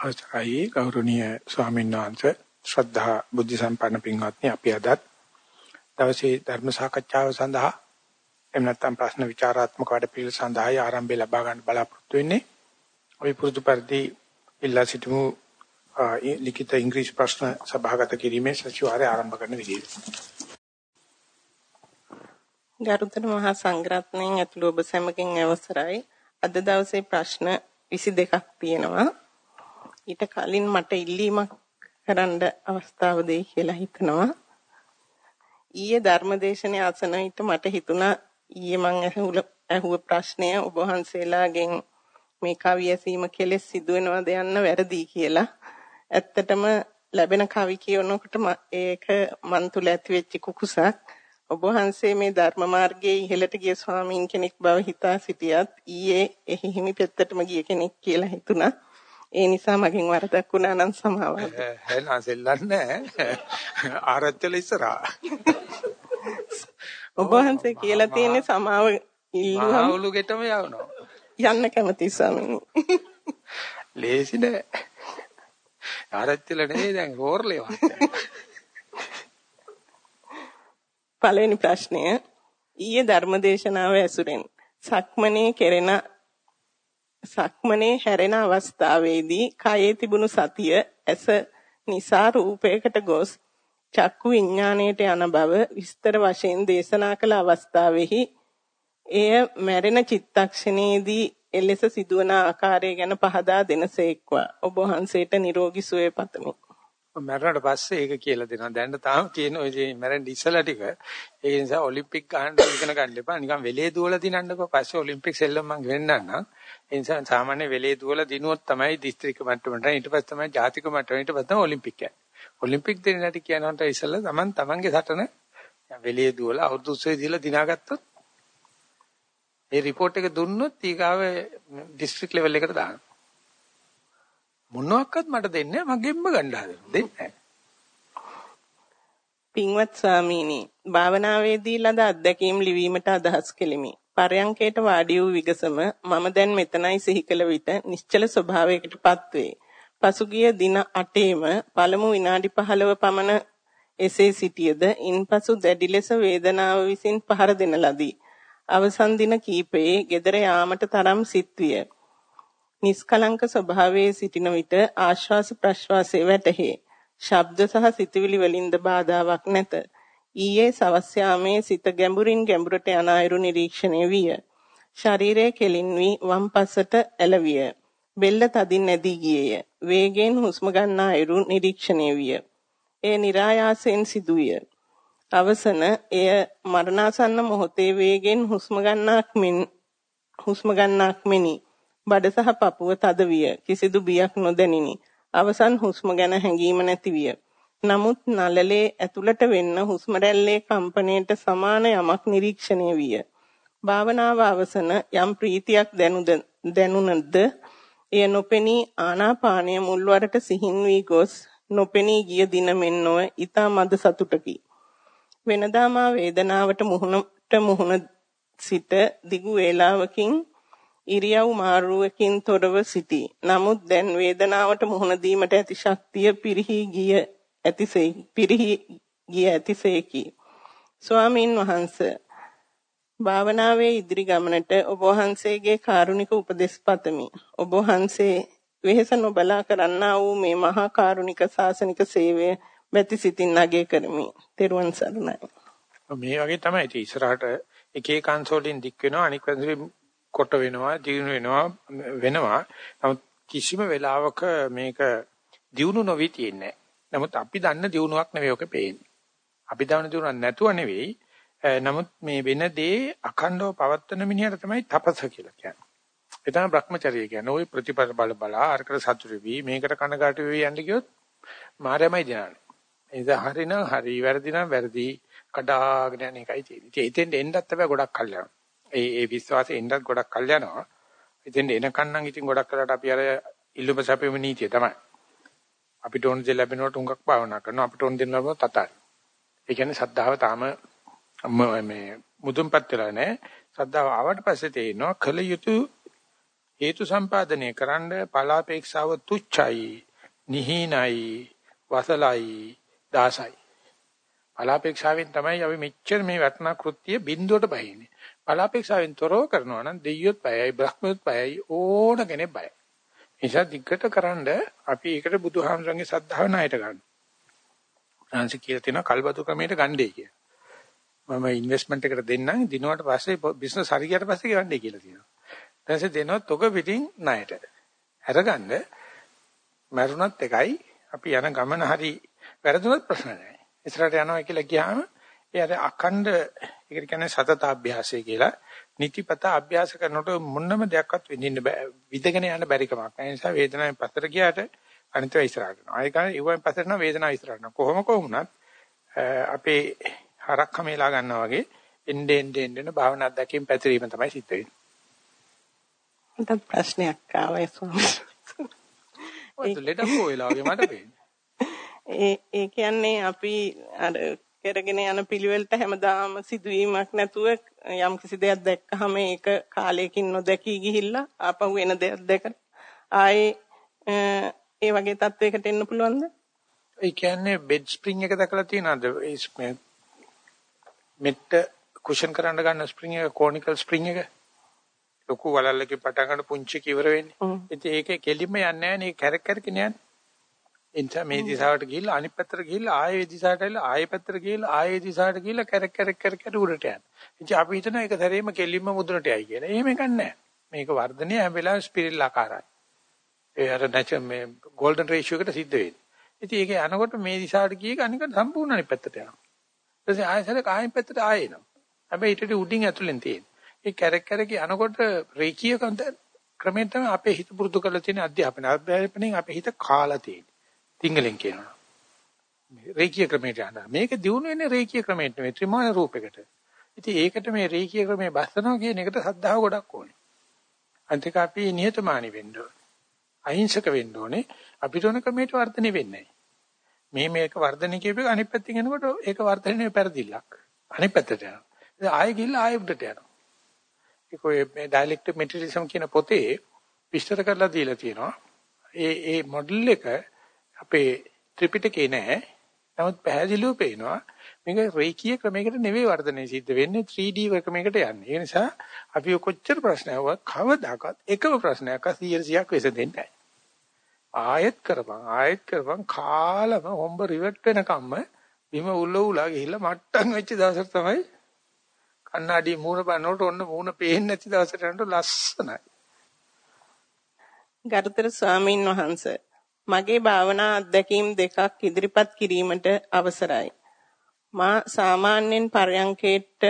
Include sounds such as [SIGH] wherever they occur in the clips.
අවසරයි ගෞරවනීය ස්වාමීන් වහන්සේ. ශ්‍රද්ධා බුද්ධ සම්පන්න පින්වත්නි අපි අදත් දවසේ ධර්ම සාකච්ඡාව සඳහා එහෙම නැත්නම් ප්‍රශ්න විචාරාත්මක වැඩපිළිවෙල සඳහා ආරම්භය ලබා ගන්න බලාපොරොත්තු වෙන්නේ. අපි පුරුදු පරිදි ඉල්ලා සිටිමු ලිඛිත ඉංග්‍රීසි ප්‍රශ්න සභාගත කිරීමේ සතිವಾರය ආරම්භ කරන විදියට ගරුතර මහා සංඝරත්නයන් ඇතුළු ඔබ සැමකින් අවසරයි. අද දවසේ ප්‍රශ්න 22ක් තියෙනවා. ඊට කලින් මට ඉල්ලීමක් කරන්න අවස්ථාව දෙයි කියලා හිතනවා. ඊයේ ධර්මදේශනයේ අසන විට මට හිතුණා ඊයේ මම ඇහුව ප්‍රශ්නය ඔබ වහන්සේලාගෙන් මේ කවි ඇසීම කෙලෙස් සිදුවෙනවද යන්න වැරදි කියලා. ඇත්තටම ලැබෙන කවි කියනකොට ඒක මන් තුල ඇති වෙච්ච කුකුසක්. ඔබ වහන්සේ මේ ධර්ම මාර්ගයේ ඉහළට ගිය ස්වාමීන් කෙනෙක් බව හිතා සිටියත් ඊයේ එහි හිමි පෙත්තටම ගිය කෙනෙක් කියලා හිතුණා. ඒ නිසා මගෙන් වරදක් වුණා නම් සමාව. එහෙනම් සෙල්ලන්නේ ආරච්චල ඉස්සරහා. ඔබ වහන්සේ කියලා තියෙන්නේ සමාව ඉල්ලුවම මහවුලු ගෙටම යවනවා. යන්න කැමති ස්වාමීනි. ලේසි නෑ. ආරච්චල නෙවෙයි දැන් රෝර්ලේ වත්. පළවෙනි ප්‍රශ්නය ඊයේ ධර්මදේශනාව ඇසුරෙන් සක්මනේ කෙරෙන සක්මනේ හැරෙන අවස්ථාවේදී කයේ තිබුණු සතිය ඇස නිසා රූපයකට ගොස් චක්කු විඥාණයට යන බව විස්තර වශයෙන් දේශනා කළ අවස්ථාවෙහි එය මැරෙන චිත්තක්ෂණයේදී එලෙස සිදුවන ආකාරය ගැන පහදා දෙනසේක්වා ඔබ වහන්සේට නිරෝගී සුවය පතමි. මැරුණාට පස්සේ ඒක කියලා දෙනවා. දැන් තාම තියෙන ඔය මැරෙන්න ඉස්සලා ටික. ඒ නිසා ඔලිම්පික් ගහන්න ඉගෙන ගන්න එපා. නිකන් වෙලේ දුවලා දිනන්නකෝ. පස්සේ ඔලිම්පික් සෙල්ලම් මං වෙන්නම්. ඒ නිසා සාමාන්‍ය වෙලේ දුවලා දිනුවොත් තමයි දිස්ත්‍රික්ක මට්ටමට. ඊට පස්සේ තමයි ජාතික මට්ටමට. ඊට පස්සේ තමයි ඔලිම්පික් යන්නේ. ඔලිම්පික් දෙන්නේ නැති කියනකට ඉස්සලා Taman Tamanගේ සටන වෙලේ දුවලා අවුරුදු 30 දීලා දිනාගත්තොත් ඒ report එක දුන්නොත් ඊගාව දිස්ත්‍රික්ක ලෙවල් එකට දානවා. මොනවාක්වත් මට දෙන්නේ මගෙන්ම ගන්න හදනවා. දෙන්නේ පින්වත් ස්වාමීනි භාවනාවේදී ලද අත්දැකීම් ලිවීමට අදහස් කෙලිමි. පරයන්කයට වාඩි වූ විගසම මම දැන් මෙතනයි සිහි කළ විට නිශ්චල ස්වභාවයකටපත් වේ. පසුගිය දින 8ෙම පළමු විනාඩි 15 පමණ එසේ සිටියද ඉන්පසු දැඩි ලෙස වේදනාව විසින් පහර දෙන ලදී. අවසන් දින කීපයේ gedara යාමට තරම් සිත් විය. නිස්කලංක ස්වභාවයේ සිටින විට ආශ්වාස ප්‍රශ්වාසයේ වැටහේ. ශබ්ද සහ සිතුවිලි වලින්ද බාධාවක් නැත. ඊයේ සවස් යාමේ සිත ගැඹුරින් ගැඹුරට යන අයුරු නිරීක්ෂණය විය. ශරීරයේ කෙලින් වී වම් පසට ඇලවිය. බෙල්ල තදින් නැදී ගියේය. වේගයෙන් හුස්ම ගන්නා අයුරු නිරීක්ෂණය විය. එය નિરાයාසයෙන් සිදුවිය. අවසන එය මරණාසන්න මොහොතේ වේගෙන් හුස්ම ගන්නාක් මෙන් හුස්ම ගන්නාක් මෙනි. බඩ සහ පපුව තද විය. කිසිදු බියක් නොදැනිනි. අවසන් හුස්ම ගැන හැඟීම නැති විය. නමුත් නළලේ ඇතුළට වෙන්න හුස්ම රැල්ලේ කම්පණයට සමාන යමක් නිරීක්ෂණය විය. භාවනාව අවසන යම් ප්‍රීතියක් දැනුණද එය නොපෙනී ආනාපානය මුල්වරට සිහින් වී ගොස් නොපෙනී ගිය දින මෙන් නොව ඊතා මද සතුටකි. වෙනදා මා වේදනාවට මුහුණට මුහුණ සිට දිගු වේලාවකින් ඉරියව් මාරුවකින් තොරව සිටී. නමුත් දැන් වේදනාවට මුහුණ දීමට ඇති ශක්තිය පිරිහි ගිය ඇතිසේ පිරිහි ගිය ඇතිසේකි. ස්වාමින් වහන්සේ භාවනාවේ ඉදිරි ගමනට ඔබ වහන්සේගේ කාරුණික උපදෙස් පතමි. ඔබ වහන්සේ වෙහෙස නොබලා කරන්නා වූ මේ මහා කාරුණික ශාසනික සේවය බැති සිතින් අගය කරමි. තෙරුවන් සරණයි. මේ වගේ තමයි ඉතින් ඉස්සරහට එක එක කන්සෝලින් දික් වෙනවා අනික් කන්සෝලින් කොට වෙනවා, දිනු වෙනවා වෙනවා. නමුත් කිසිම වෙලාවක මේක දිනු නොවි තියෙන්නේ නමුත් අපි දන්න දිනුවක් නෙවෙයි ඔක පේන්නේ. අපි දන්න දිනුවක් නැතුව නෙවෙයි. නමුත් මේ වෙන දේ අඛණ්ඩව පවත්වන මිනිහට තමයි තපස කියලා කියන්නේ. ඒ තමයි Brahmacharya කියන්නේ. ওই ප්‍රතිපල බල බලා අරකට සතුටු වෙවි මේකට කනගාටු වෙවි යන්න ගියොත් මායමයි දනන්නේ. ඒ නිසා හරිනම් හරි වැරදි නම් වැරදි කඩාගෙන යන එකයි තියෙන්නේ. ඒ එතෙන්ට එන්නත් හැබැයි ගොඩක් කල් යනවා. ඒ ඒ විශ්වාසෙ එන්නත් ගොඩක් කල් යනවා. ඉතින් එනකන් නම් ඉතින් ගොඩක් කරලා අපි අර ඉල්ලුම සැපෙම නීතිය තමයි. අපිට ඕන දේ ලැබෙනකොට උඟක් භාවනා කරනවා. අපිට ඕන දේ ලැබුණොත් තතයි. ඒ කියන්නේ සද්ධාව තාම මේ මුදුන්පත් වෙලා නැහැ. සද්ධාව ආවට පස්සේ තේරෙනවා කල යුතු හේතු සම්පාදනය කරන්න ඵලාපේක්ෂාව තුච්චයි, නිහිනයි, වසලයි, දාසයි. ඵලාපේක්ෂාවෙන් තමයි අපි මෙච්චර මේ වටනා කෘත්‍ය බිඳුවට බහින්නේ. ඵලාපේක්ෂාවෙන් තොරව කරනවා නම් දෙයියොත් බයයි, බ්‍රහ්මයොත් බයයි, ඕන කෙනෙක් බයයි. නිසා දිග්ගට කරන්ඩ අපි ඒකට බුදුහාමරංගේ සද්ධාව ණයට ගන්න. ආංශ කියලා තියෙනවා කල්බතු ක්‍රමයට ගන්නේ කියලා. මම ඉන්වෙස්ට්මන්ට් එකට දෙන්නම් දිනුවට පස්සේ බිස්නස් හරියට පස්සේ ගෙවන්නේ කියලා තියෙනවා. ඊට පස්සේ දෙනවා තොග පිටින් ණයට. අරගන්න මරුණත් එකයි අපි යන ගමන හරි වැරදුනත් ප්‍රශ්න නැහැ. ඉස්සරහට යනවා කියලා ගියාම ඒ අර අඛණ්ඩ ඒකට කියන්නේ සතත අභ්‍යාසය කියලා නිතිපත අභ්‍යාස කරනකොට මොනම දෙයක්වත් විඳින්න බෑ විදගෙන යන්න බැරි කමක්. ඒ නිසා වේදනාවෙන් පස්සට ගියාට අනිත් ඒවා ඉස්සරහට යනවා. ආයෙ ගන්න ඉවෙන් පස්සට යනවා වේදනාව ඉස්සරහට යනවා. කොහොම කොහොමුණත් අපේ හරක් කමේලා ගන්නවා වගේ එන්නේ එන්නේ එන්නේ භාවනා අධ්‍යක්ෂයෙන් පැතිරීම තමයි සිද්ධ වෙන්නේ. මට ප්‍රශ්නයක් ආවා ස්වාමී. ඔය ලෙඩක් වෙලා වගේ මට පේන්නේ. ඒ ඒ කියන්නේ අපි අර කරගෙන යන පිළිවෙලට හැමදාම සිදුවීමක් නැතුව යම් කිසි දෙයක් දැක්කහම ඒක කාලයකින් නොදැකී ගිහිල්ලා ආපහු එන දෙයක් දැක ආයේ ඒ වගේ තත්වයකට එන්න පුළුවන්ද? ඒ කියන්නේ බෙඩ් ස්ප්‍රින්ග් එක දැකලා තියෙනවද? මේ මෙට්ට කුෂන් කරන්න ගන්න ස්ප්‍රින්ග් එක කෝනිකල් ස්ප්‍රින්ග් එක ලොකු වලල්ලක පටන් ගන්න පුංචි කිවර වෙන්නේ. ඉතින් ඒකේ කෙලින්ම යන්නේ නැහැ නේ කැරක් කැරකින යන්නේ. එනිසා මේ දිශාවට ගිහිල්ලා අනිත් පැත්තට ගිහිල්ලා ආයෙ දිශාවට ඇවිල්ලා ආයෙ පැත්තට ගිහිල්ලා ආයෙ දිශාවට ගිහිල්ලා කැරක් කැරක් කැරක් කැරක් උඩට යන. ඉතින් අපි හිතන එක සැරේම කෙලින්ම මුදුනට යයි කියන. එහෙම එකක් නැහැ. මේක වර්ධනය හැම වෙලාවෙම ස්පිරිල් ආකාරයි. ඒ අර නැච මේ গোল্ডන් රේෂියෝ එකට සිද්ධ වෙන්නේ. ඉතින් ඒක යනකොට මේ දිශාවට ගිය එක අනික සම්පූර්ණ අනිත් පැත්තට යනවා. ඊට පස්සේ ආයෙ සැරේ කායින් පැත්තට ආයෙ එනවා. හැබැයි ඊටට උඩින් ඇතුලෙන් තියෙන. ඒ කැරක් කැරක් යනකොට රේකියකන්ත ක්‍රමයෙන් තමයි අපේ හිත පුරුදු කරලා තියෙන අධ්‍යාපන අධ්‍යාපනයෙන් අපේ හිත කාලා තියෙන. සිංහලෙන් කියනවා. රේඛීය ක්‍රමයට යනවා. මේක දිනු වෙන්නේ රේඛීය ක්‍රමයට නෙවෙයි ත්‍රිමාන රූපයකට. ඉතින් ඒකට මේ රේඛීය ක්‍රමයේ බස්සනවා කියන එකට සද්ධාව ගොඩක් ඕනේ. අන්තික අපි නිහතමානී වෙන්න ඕනේ. අහිංසක වෙන්න ඕනේ. අපිට ඕන ක්‍රමයට වර්ධනය වෙන්නේ මේ මේක වර්ධනය කියපේක අනිත් පැත්තෙන් එනකොට ඒක වර්ධනය පෙරදිල්ලක්. අනිත් පැත්තට යනවා. ඉතින් ආයෙ ගිහිල්ලා ආයෙ උඩට යනවා. ඒක ඔය මේ ඩයලෙක්ටික් මෙටීරියලිසම් කියන පොතේ විස්තර කරලා දීලා තියෙනවා. ඒ ඒ මොඩල් එක අපේ ත්‍රිපිටකේ නැහැ. නමුත් පැහැදිලිව පේනවා මේක රේඛීය ක්‍රමයකට නෙවෙයි වර්ධනය සිද්ධ වෙන්නේ 3D ක්‍රමයකට යන්නේ. ඒ නිසා අපි කොච්චර ප්‍රශ්නයක් කවදාකවත් එකම ප්‍රශ්නයක් 100ක් විසඳෙන්නේ නැහැ. ආයෙත් කරපන් ආයෙත් කරපන් කාලම හොම්බ රිවර්ට් වෙනකම්ම බිම උල්ල උලා ගිහිල්ලා මට්ටම් වෙච්ච දවසට තමයි කන්නඩි මූණ බලනකොට ඔන්න මූණ පේන්නේ නැති දවසට යනකොට ලස්සනයි. ගරුතර ස්වාමින් වහන්සේ මගේ භාවනා අත්දැකීම් දෙකක් ඉදිරිපත් කිරීමට අවසරයි. මා සාමාන්‍යයෙන් පරයන්කේට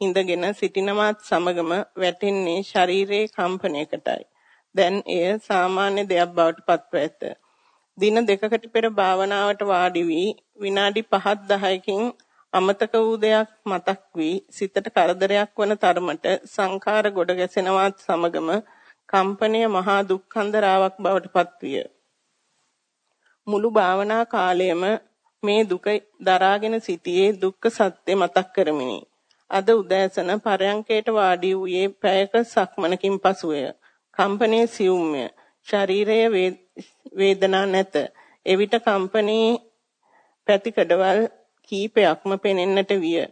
ඉඳගෙන සිටිනවත් සමගම වැටෙන්නේ ශරීරයේ කම්පනයකටයි. දැන් එය සාමාන්‍ය දෙයක් බවට පත්ව ඇත. දින දෙකකට පෙර භාවනාවට වාඩි වී විනාඩි 5 10කින් අමතක වූ දෙයක් මතක් වී සිතට කරදරයක් වන තරමට සංඛාර ගොඩ ගැසෙනවත් සමගම කම්පනය මහා දුක්ඛන්දරාවක් බවට පත්විය. මුළු භාවනා කාලයම මේ දුක දරාගෙන සිටියේ දුක්ඛ සත්‍ය මතක් කරමිනි. අද උදෑසන පරයන්කේට වාඩි වූයේ පැයක සක්මනකින් පසුය. කම්පනයේ සියුම්ය. ශරීරයේ වේදනා නැත. එවිට කම්පනී පැතිකඩවල් කීපයක්ම පෙනෙන්නට විය.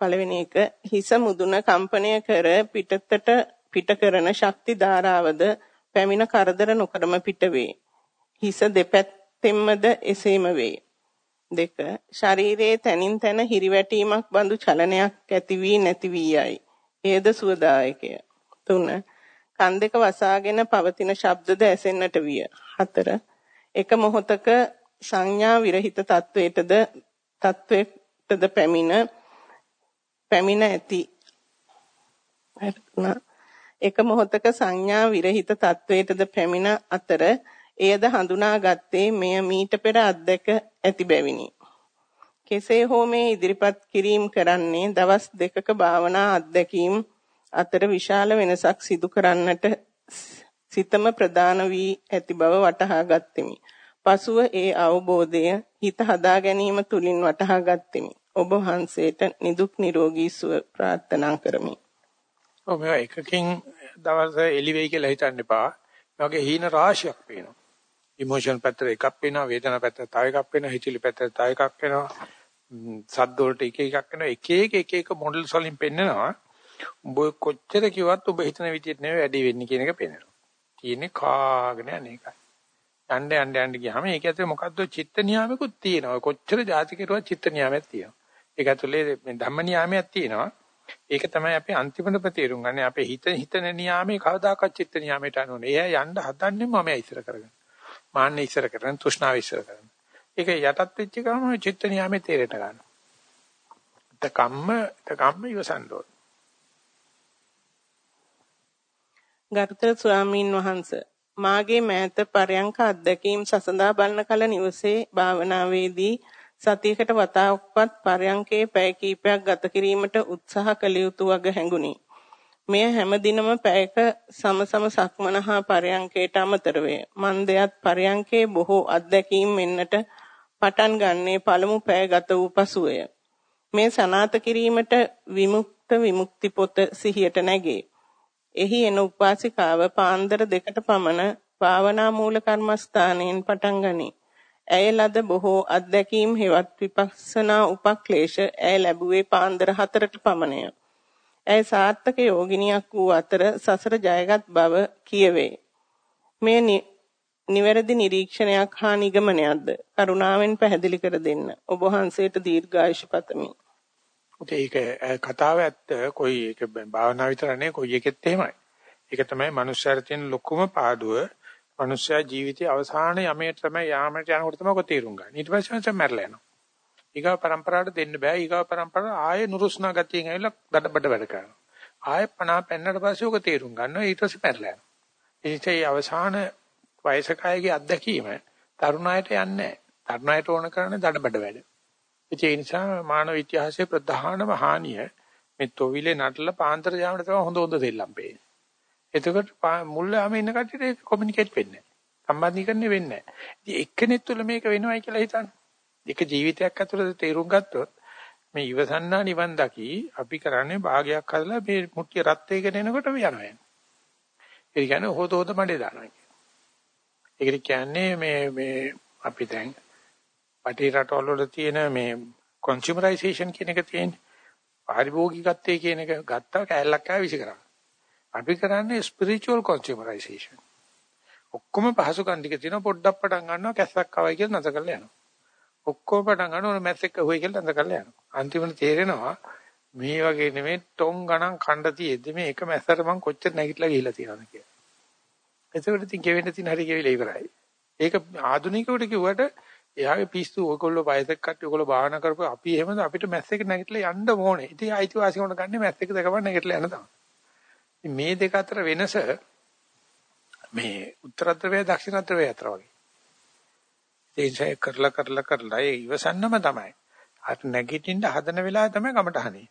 පළවෙනි එක හිස මුදුන කම්පනය කර පිටතට පිට කරන ශක්ති ධාරාවද පැමිණ කරදර නොකරම පිටවේ. හිස දෙපැත්තෙන්මද එසේම වේ. දෙක ශරීරයේ තනින් තන හිරිවැටීමක් බඳු චලනයක් ඇති වී නැති වී යයි. එයද සුවදායකය. තුන කන් දෙක වසාගෙන පවතින ශබ්දද ඇසෙන්නට විය. හතර එක මොහොතක සංඥා විරහිත තත්වයටද තත්වයටද පැමිණ පැමිණ ඇති. එක මොහොතක සංඥා විරහිත තත්වයටද පැමිණ අතර එයද හඳුනාගත්තේ මෙය මීට පෙර අත්දැක ඇති බැවිනි. කෙසේ හෝ මේ ඉදිරිපත් කිරීම කරන්නේ දවස් දෙකක භාවනා අත්දැකීම් අතර විශාල වෙනසක් සිදු කරන්නට සිතම ප්‍රදාන වී ඇති බව වටහා ගත්ෙමි. පසුව ඒ අවබෝධය හිත හදා ගැනීම තුලින් වටහා ගත්ෙමි. ඔබ වහන්සේට නිදුක් නිරෝගී සුව ප්‍රාර්ථනා කරමි. ඔබ එකකින් දවස් එලි වෙයි කියලා හිතන්න එපා. මේ වගේ හීන රාශියක් පේනවා. ඉමෝෂන් පැත්තට එකක් පේනවා, වේදනා පැත්තට තව එකක් පේනවා, හිතිලි පැත්තට තව එකක් පේනවා. සද්ද වලට එක එකක් වෙනවා. එක එක එක එක මොඩල්ස් වලින් පෙන්නනවා. උඹ කොච්චර කිව්වත් ඔබ හිතන විදිහට නෙවෙයි වැඩි වෙන්නේ කියන එක පේනවා. තියෙන්නේ කාගෙන අනේකයි. යන්න යන්න යන්න ගියාම ඒක ඇතුලේ මොකද්ද චිත්ත නියාමකුත් තියෙනවා. කොච්චර ಜಾති කෙරුවා චිත්ත නියාමයක් තියෙනවා. ඒක ඇතුලේ මේ ධම්ම නියාමයක් තියෙනවා. ඒක තමයි අපි අන්තිමට ප්‍රතිරුම් ගන්න. අපේ හිත හිතන නියාමේ කවදාකවත් චිත්ත නියාමයට අනුනේ. එයා යන්න හදන්නේ මම ඉස්සර කරගෙන. මාන්නේ ඉස්සර කරගෙන, තෘෂ්ණාව ඉස්සර කරගෙන. ඒක යටත් වෙච්ච ගමන් චිත්ත නියාමේ තේරෙට ගන්නවා. තකම්ම තකම්ම ඉවසන්න ඕන. ගරුතර ස්වාමීන් වහන්සේ මාගේ මෑත පරයන්ක අත්දැකීම් සසඳා බලන කල නිවසේ භාවනාවේදී සතියකට වතාවක්වත් පරයන්කේ පැය කිහිපයක් ගත කිරීමට උත්සාහ කළ යුතු වග හැඟුණි. මෙය හැමදිනම පැයක සමසම සක්මන හා පරයන්කේට අමතර වේ. මන්දයත් පරයන්කේ බොහෝ අත්දැකීම් වෙන්නට පටන් ගන්නේ පළමු පැය ගත වූ පසුවය. මේ සනාත කිරීමට විමුක්ත විමුක්ති පොත සිහියට නැගේ. එහි එන උපාසිකාව පාන්දර දෙකට පමණ භාවනා මූල කර්මස්ථානයෙන් පටන් ගනී. ඇය ලද බොහෝ අත්දැකීම් හෙවත් විපස්සනා උපක්ලේශ ඇය ලැබුවේ පාන්දර 4ට පමණය. ඇය සාර්ථක යෝගිනියක් වූ අතර සසර ජයගත් බව කියවේ. මේ නිවැරදි නිරීක්ෂණයක් හා නිගමනයක්ද කරුණාවෙන් පැහැදිලි කර දෙන්න. ඔබ වහන්සේට දීර්ඝායුෂ පතමි. ඒක කතාව ඇත්ත කොයි එක භාවනා විතර නෙවෙයි කොයි එකෙත් එහෙමයි. ඒක තමයි මනුස්සයර තියෙන ලොකුම පාඩුව. මනුස්සයා ජීවිතයේ අවසාන යමේ තමයි යාමට යනකොට තමයි ඔක තේරුම් ගන්න. ඊට පස්සේ මනුස්සයා මැරලා යනවා. ඊගාව પરම්පරාවට දෙන්න බෑ. ඊගාව પરම්පරාව ආයේ නුරුස්නා ගතියෙන් ඇවිල්ලා දඩබඩ වැඩ කරනවා. ආයෙ පනා පෙන්නට පස්සේ ඔක තේරුම් ගන්නවා. ඊට පස්සේ පැරලනවා. ඉතින් අවසාන වයසක අයගේ අත්දැකීම තරුණයට යන්නේ නැහැ. තරුණයට ඕන කරන්නේ දඩබඩ වැඩ. ඒ නිසා මානව ඉතිහාසයේ ප්‍රධානම හානිය මේ තොවිලේ නටලා පාන්තර යාමට තමයි හොඳ හොඳ දෙල්ලම් පේන්නේ. එතකොට මුල් යාම ඉන්න කට්ටියට කොමියුනිකේට් වෙන්නේ නැහැ. සම්බන්ධීකරණය වෙන්නේ නැහැ. ඉතින් එක්කෙනෙක් තුළ මේක වෙනවයි කියලා හිතන්නේ. එක ජීවිතයක් ඇතුළත තේරුම් ගත්තොත් මේ ඉවසන්නා නිවන් දකි අපි කරන්නේ භාගයක් හදලා මේ මුට්ටිය රත් වෙගෙන එනකොට යනවා යන්නේ. ඒ කියන්නේ හොත හොත මඩේ දානවා කියන්නේ. ඒකට කියන්නේ මේ මේ අපි දැන් පටි රටවල වල තියෙන මේ කන්සියුමරයිසේෂන් කියන එක තියෙන්නේ. පාරිභෝගිකත්වයේ කියන එක ගත්තා කෑල්ලක් ආව විසි කරා. අපි කරන්නේ ස්පිරිචුවල් කන්සියුමරයිසේෂන්. ඔක්කොම පහසුකම් ටික තියෙනවා පොඩ්ඩක් පටන් ගන්නවා කැස්සක් ආවයි කියලා නැත කරලා යනවා. ඔක්කොම පටන් ගන්නවා මැස් එක හොයි කියලා නැත කරලා යනවා. අන්තිමට තේරෙනවා මේ වගේ නෙමෙයි ටොන් ගණන් කණ්ඩ තියෙද්දි මේ එක මැස්සට මං කොච්චර නැගිටලා ගිහිල්ලා තියෙනවද කියලා. එතකොට ඉතින් ගෙවෙන්න තියෙන හරි ගෙවිලා ඉවරයි. ඒක ආධුනිකවට කිව්වට එයාගේ පිස්සු ඔයගොල්ලෝ වයසක කට්ටිය ඔයගොල්ලෝ භාවනා කරපුවා අපි එහෙමද අපිට මැස් එක නැගිටලා යන්න ඕනේ. ඉතින් අයිතිවාසිකමකට ගන්න මැස් එක දෙකම නැගිටලා යන තමයි. මේ දෙක අතර වෙනස මේ උත්තර ධ්‍රවය දක්ෂිණ ධ්‍රවය අතර වගේ. ඒ නිසා කරලා කරලා කරලා ඒ ඉවසන්නම තමයි. අර නැගිටින්න හදන වෙලාව තමයි කමටහනේ.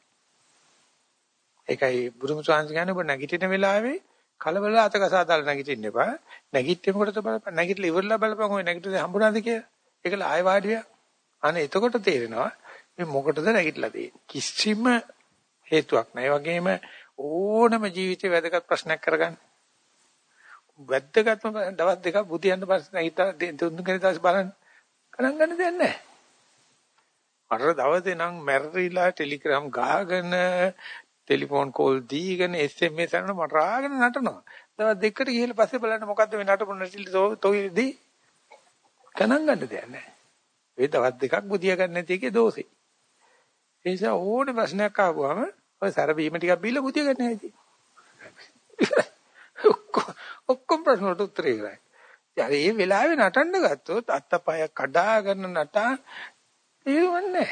ඒකයි බුදුම ස්වාමීන් කියන්නේ ඔබ නැගිටින වෙලාවේ කලබල අතකසා දාලා නැගිටින්න එපා. නැගිටිනකොට බලපන් නැගිටලා ඉවරලා බලපන් ඔය නැගිටින්නේ හම්බුණාද කියලා. ඒකල ආය වාඩි වෙනවා. අනේ එතකොට තේරෙනවා මේ මොකටද නැගිටලා තියෙන්නේ. කිසිම හේතුවක් නැහැ. ඒ වගේම ඕනම ජීවිතේ වැදගත් ප්‍රශ්නයක් කරගන්න. වැද්දගත්ම දවස් දෙකක් බුදියන්න පස්සේ නැගිටලා තුන් කෙනෙක් දවස් බලන්න. ගණන් ගන්න දෙයක් නැහැ. අර දවසේ නම් මැරිලා ටෙලිග්‍රෑම් ගහගෙන ටෙලිෆෝන් කෝල් දීගෙන SMS කරන මරාගෙන නටනවා. දවස් දෙකකට ගිහලා පස්සේ බලන්න මොකද්ද මේ නටපු නැතිලි තොයිදී ගණන් ගන්න දෙයක් නැහැ. ඒ දවස් දෙකක් බුදියා ගන්න නැති එකේ දෝෂේ. ඒ නිසා ඕනේ ප්‍රශ්නයක් ආවම ඔය සැර බීම ටිකක් බීලා බුදියා ගන්න හැටි. ඔක්කොම ප්‍රශ්න වලට උත්තර ඉවරයි. යා මේ වෙලාවේ නටන්න ගත්තොත් අත්තපය කඩාගෙන නටා ඒවන්නේ.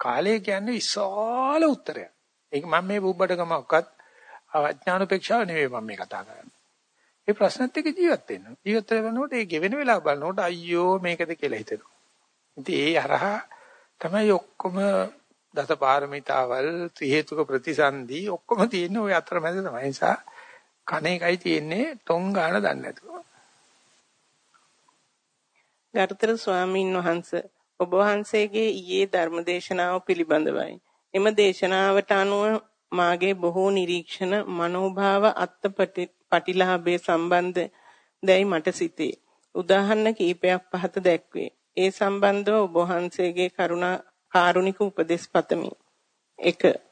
කාලය කියන්නේ විශාල උත්තරයක්. ඒක මම මේ බුබ්බඩකමක්වත් අඥානපේක්ෂාව නෙවෙයි මම මේ කතා කරන්නේ. ඒ ප්‍රශ්නත් එක්ක ජීවත් වෙන්න. ජීවත් වෙනකොට ඒ ගෙවෙන වෙලාව බලනකොට අයියෝ මේකද කියලා හිතෙනවා. ඉතින් ඒ හරහා තමයි ඔක්කොම දසපාරමිතාවල් ත්‍රි හේතුක ප්‍රතිසන්දි ඔක්කොම තියෙන්නේ ওই අතරමැද තමයි. ඒ නිසා කණ එකයි තියෙන්නේ තොන් ගාන දන්නේ නැතුව. ගරුතර ස්වාමීන් වහන්සේ ඔබ වහන්සේගේ ඊයේ ධර්මදේශනාව පිළිබඳවයි. එම දේශනාවට අනුව මාගේ බොහෝ නිරීක්ෂණ මනෝභාව අත්පටිලාභයේ සම්බන්ධ දැයි මට සිතේ. උදාහරණ කීපයක් පහත දැක්වේ. ඒ සම්බන්ධව ඔබ වහන්සේගේ කරුණා කාරුණික උපදෙස් පතමි. 1.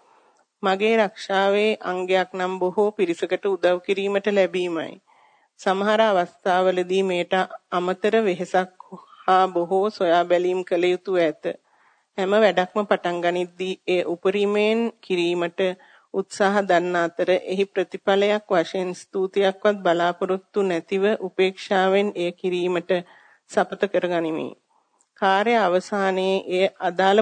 මගේ රක්ෂාවේ අංගයක් නම් බොහෝ පිරිසකට උදව් කිරීමට ලැබීමයි. සමහර අවස්ථාවලදී මේට අමතර වෙහෙසක් හා බොහෝ සොයා බැලීම් කළ යුතු ඇත. හැම වැඩක්ම පටන් ගනිද්දී ඒ උපරිමයෙන් කිරීමට උත්සාහ දන්න අතර එහි ප්‍රතිඵලයක් වශයෙන් ස්තුතියක්වත් බලාපොරොත්තු නැතිව උපේක්ෂාවෙන් එය කිරීමට සපත කරගනිමි. කාර්ය අවසානයේ එය අදාළ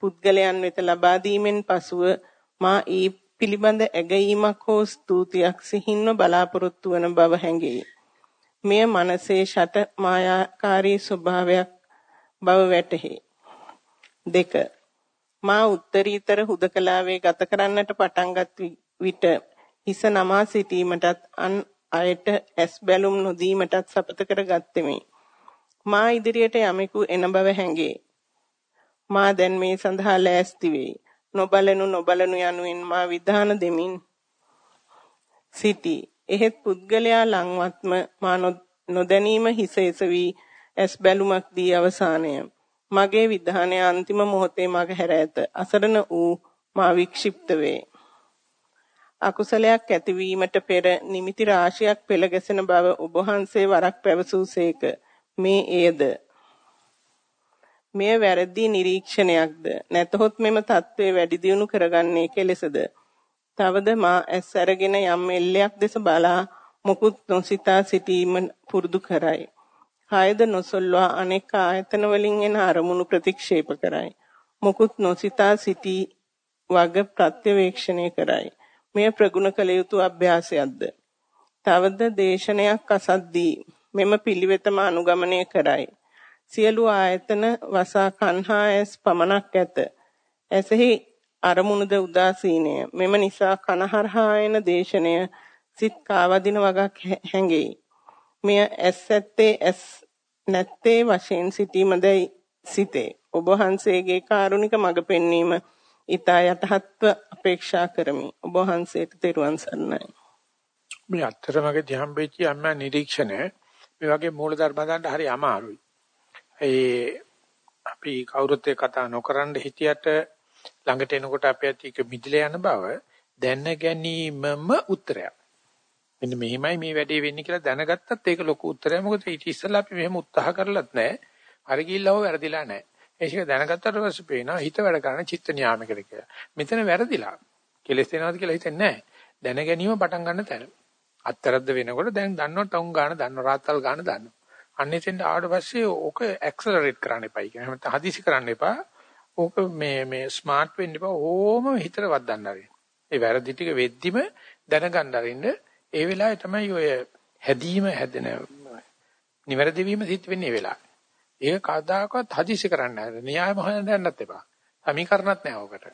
පුද්ගලයන් වෙත ලබා දීමෙන් පසුව මා ඊ පිළිබඳ ඇගීමක් හෝ ස්තුතියක් සිහින්ව බලාපොරොත්තු වන බව හැඟේ. මෙය මනසේ ෂට මායාකාරී ස්වභාවයක් බව වැටහේ. දෙක මා උත්තරීතර හුදකලාවේ ගත කරන්නට පටන්ගත් විට හිස නමා සිටීමටත් අන් අයට ඇස් බැලුම් නොදීමටත් සපත කරගත්තෙමි. මා ඉදිරියට යමෙකු එන බව හැඟේ. මා දැන් මේ සඳහා ලෑස්ති වෙයි. නොබලනු නොබලනු යනුවෙන් මා විධාන දෙමින් සිටි. එහෙත් පුද්ගලයා ලංවත්ම මා නොදැනීම හිස එසවි ඇස් බැලුමක් දී අවසානය. මගේ විධානය අන්තිම මොහොතේ මග හැර ඇත. අසරණ වූ මා වික්ෂිප්ත වේ. අකුසලයක් ඇතිවීමට පෙර නිමිති රාශියක් පෙළ ගැසෙන බව ඔබ වහන්සේ වරක් පැවසූසේක. මේ එයද මෙය වැරදි නිරීක්ෂණයක්ද? නැතහොත් මෙම தત્ත්වය වැඩි දියුණු කරගන්නේ කෙලෙසද? තවද මා ඇස් අරගෙන යම් එල්ලයක් දෙස බලා මුකුත් නොසිතා සිටීම පුරුදු කරයි. කායද නොසොල්වා අනෙක් ආයතන වලින් එන අරමුණු ප්‍රතික්ෂේප කරයි. මුකුත් නොසිතා සිටී වග ප්‍රත්‍යවේක්ෂණය කරයි. මෙය ප්‍රගුණ කළ යුතු අභ්‍යාසයක්ද? තවද දේශනයක් අසද්දී මෙම පිළිවෙතම අනුගමනය කරයි. සියලු ආයතන වසා කන්හා ඇස් පමණක් ඇත. ඇසෙහි අරමුණුද උදාසීනය. මෙම නිසා කනහරහා එන දේශනය සිත් කාවදින වගක් හැඟෙයි. මෙය ඇස් ඇත්තේ ඇස් නැත්තේ වශයෙන් සිටීමදයි සිතේ. ඔබ වහන්සේගේ කාරුණික මඟ පෙන්වීම ඊතා යටහත්ව අපේක්ෂා කරමි. ඔබ වහන්සේට තෙරුවන් සරණයි. මේ අත්‍තරමගේ හම්බෙච්ච අම්මා නිරීක්ෂණය මේ වගේ මූලධර්ම ගන්න හරි අමාරුයි. ඒ අපි කවුරුත් ඒ කතා නොකරන හිටියට ළඟට එනකොට අපි ඇති එක මිදිලා යන බව දැන ගැනීමම උත්තරයක්. මෙන්න මෙහිමයි මේ වැඩේ වෙන්නේ කියලා දැනගත්තත් ඒක ලොකු උත්තරයක්. මොකද ඊට ඉස්සෙල්ලා අපි මෙහෙම උත්සාහ කරලත් නැහැ. හරි ගිහිල්ලා හො වැරදිලා නැහැ. ඒක දැනගත්තට පස්සේ පේනවා හිත වැඩ කරන චිත්ත නියාමයකට කියලා. මෙතන වැරදිලා. කෙලස් වෙනවද කියලා හිතෙන්නේ නැහැ. දැන ගැනීම පටන් ගන්න තැන. අත්තරද්ද වෙනකොට දැන් දන්නව ටවුන් ගාන දන්නව රාත්තල් ගාන දන්නව. අන්න එතෙන්ට ආවට පස්සේ ඕක ඇක්සලරේට් කරන්න එපයි කියන හැම හදිසි කරන්න එපා. ඕක මේ මේ ස්මාර්ට් වෙන්න එපා. ඕම හිතට වදන්න ආරින්න. ඒ වැරදි ටික වෙද්දිම දැනගන්න ආරින්න. ඒ වෙලාවේ තමයි ඔය හැදීම හැදෙන නිවැරදි වීම සිද්ධ වෙන්නේ ඒ වෙලාවේ. ඒක කවදාකවත් හදිසි කරන්න නැහැ. න්‍යායම හොයන්න යන්නත් එපා. සමීකරණත් නැහැ ඕකට.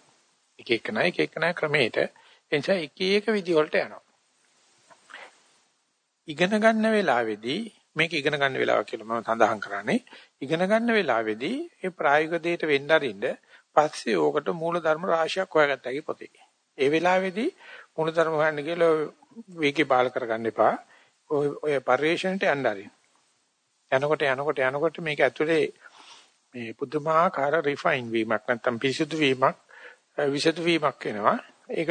එක එක නයි එක එක නයි ක්‍රමයට එනිසා එක එක විදි වලට යනවා. ඉගෙන ගන්න වෙලාවේදී මේක ඉගෙන ගන්න වෙලාව කියලා මම සඳහන් කරන්නේ. ඉගෙන ගන්න වෙලාවේදී මේ ප්‍රායෝගික දෙයට වෙන්න අරින්න පස්සේ ඕකට මූල ධර්ම රාශියක් හොයාගත්තා කි පොතේ. ඒ වෙලාවේදී මූල ධර්ම හොයන්න කියලා වේගේ බාල කරගන්න එපා. ඔය ඔය පරිශ්‍රණයට යන්න අරින්න. යනකොට යනකොට යනකොට මේක ඇතුලේ මේ පුදුමාකාර රිෆයින් වීමක් නැත්තම් පිරිසුදු වීමක් විසුදු වීමක් වෙනවා. ඒක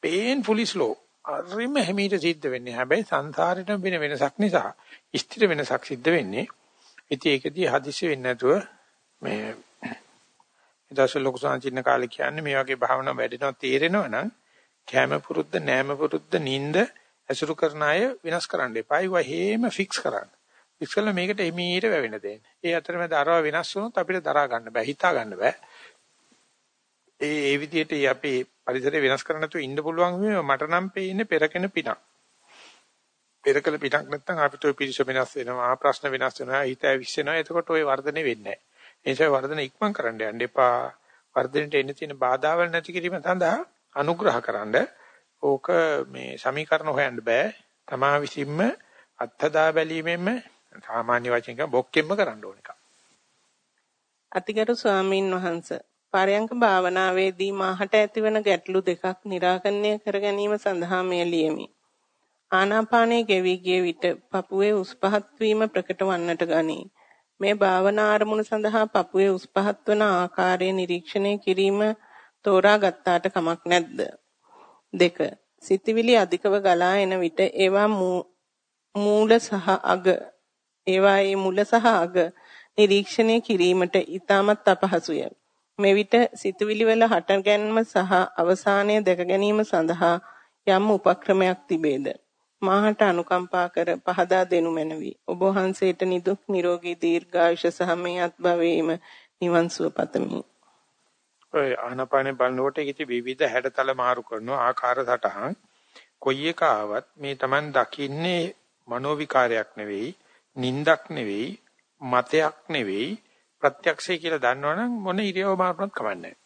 painfully slow. අරිම හැමීට සිද්ධ වෙන්නේ. හැබැයි සංසාරෙට වෙන වෙනසක් නිසා ස්ථිර වෙනසක් සිද්ධ වෙන්නේ. ඉතින් ඒකදී හදිසි වෙන්නේ නැතුව මේ ඊදස ලොකු සංචින්න කාලේ කියන්නේ මේ වගේ භාවනා වැඩෙනවා තේරෙනවා නම් කැම පුරුද්ද නෑම පුරුද්ද නිින්ද ඇසුරු කරන අය වෙනස් කරන්න එපා. ඒවා හේම ෆික්ස් කරන්න. ෆික්ස් කළා මේකට එමීට වැවෙන්න දෙන්න. ඒ අතරමැද අරව වෙනස් වුණොත් අපිට දරා ගන්න බෑ, හිතා ගන්න බෑ. ඒ ඒ විදිහට අපි පරිසරය වෙනස් කරන්න නැතුව ඉන්න පුළුවන් මට නම් පේන්නේ පෙරකෙන පිටක්. පෙරකල පිටක් නැත්නම් අපිට ඔය පිරිස වෙනස් වෙනවා ප්‍රශ්න වෙනස් වෙනවා හිත ඇවිස්සෙනවා එතකොට ඔය වර්ධනේ වෙන්නේ නැහැ. ඒ නිසා වර්ධන ඉක්මන් කරන්න යන්න එපා. වර්ධනයට එන්න තියෙන බාධාවල් නැති කිරීම සඳහා අනුග්‍රහකරනද ඕක මේ සමීකරණ හොයන්න බෑ. තමා විසින්ම අත්හදා බැලීමෙන්ම සාමාන්‍ය වචෙන් කියන බොක්කෙම්ම කරන්න ඕන එක. අතිගරු ස්වාමීන් වහන්සේ පරයන්ක භාවනාවේදී මාහට ඇතිවන ගැටලු දෙකක් निराකරණය කර ගැනීම සඳහා මෙය ලියමි. ආනාපානයේ ගෙවි ගිය විට පපුවේ උස් පහත් වීම ප්‍රකට වන්නට ගනී. මේ භාවනා ආරමුණු සඳහා පපුවේ උස් පහත් වන ආකාරය නිරීක්ෂණය කිරීම තෝරා ගත්තාට කමක් නැද්ද? දෙක සිතවිලි අධිකව ගලා එන විට ඒවා මූල සහ අග ඒවායේ මුල සහ අග නිරීක්ෂණය කිරීමට ඉතාමත් අපහසුය. මෙවිට සිතවිලි වල හටගැන්ම සහ අවසානය දැක ගැනීම සඳහා යම් උපක්‍රමයක් තිබේද? මාහට අනුකම්පා කර පහදා දෙනු මැනවි. ඔබ වහන්සේට නිදුක් නිරෝගී දීර්ඝායුෂ සහ මේ අත්භවයේම නිවන් සුව පතමි. ඔය ආනපානේ බලනකොට ඒකේ විවිධ හැඩතල මාරු කරන ආකාර සටහන් කොයි එක ආවත් මේ Taman දකින්නේ මනෝ විකාරයක් නෙවෙයි, නින්දක් නෙවෙයි, මතයක් නෙවෙයි, ප්‍රත්‍යක්ෂය කියලා දන්නවනම් මොන ඉරියව මාරුනත් කමන්නේ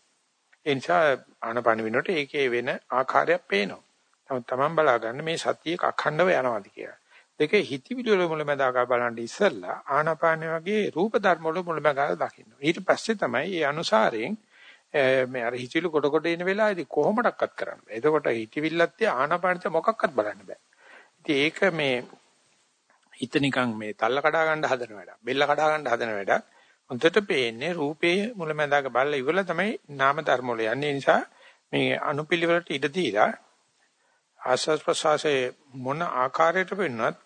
ඒ නිසා ආනපාන විනෝට ඒකේ වෙන ආකාරයක් පේනවා. නමුත් Taman බලා ගන්න මේ සතියේ අඛණ්ඩව යනවාද කියලා. දෙකේ හිතවිලි වල මුලමදාගා බලන්න ඉස්සෙල්ලා ආනාපාන වගේ රූප ධර්ම වල මුලමදාගා දකින්න. ඊට පස්සේ තමයි ඒ අනුසාරයෙන් මේ අර හිතවිලි කොට කොට එන වෙලාවේදී කොහොමඩක්වත් කරන්න බෑ. එතකොට හිතවිල්ලත් ආනාපානත් මොකක්වත් බලන්න බෑ. ඉතින් ඒක මේ හිත නිකන් මේ තල්ල කඩා ගන්න හදන වැඩක්. බෙල්ල කඩා ගන්න හදන වැඩක්. හොඳට පේන්නේ රූපයේ මුලමඳාක බලලා ඉවරලා තමයි නාම ධර්ම වල යන්නේ. නිසා මේ අනුපිළිවෙලට ඉඩ දීලා ආස්වාස් ප්‍රසවාසයේ මොන ආකාරයට වෙන්නත්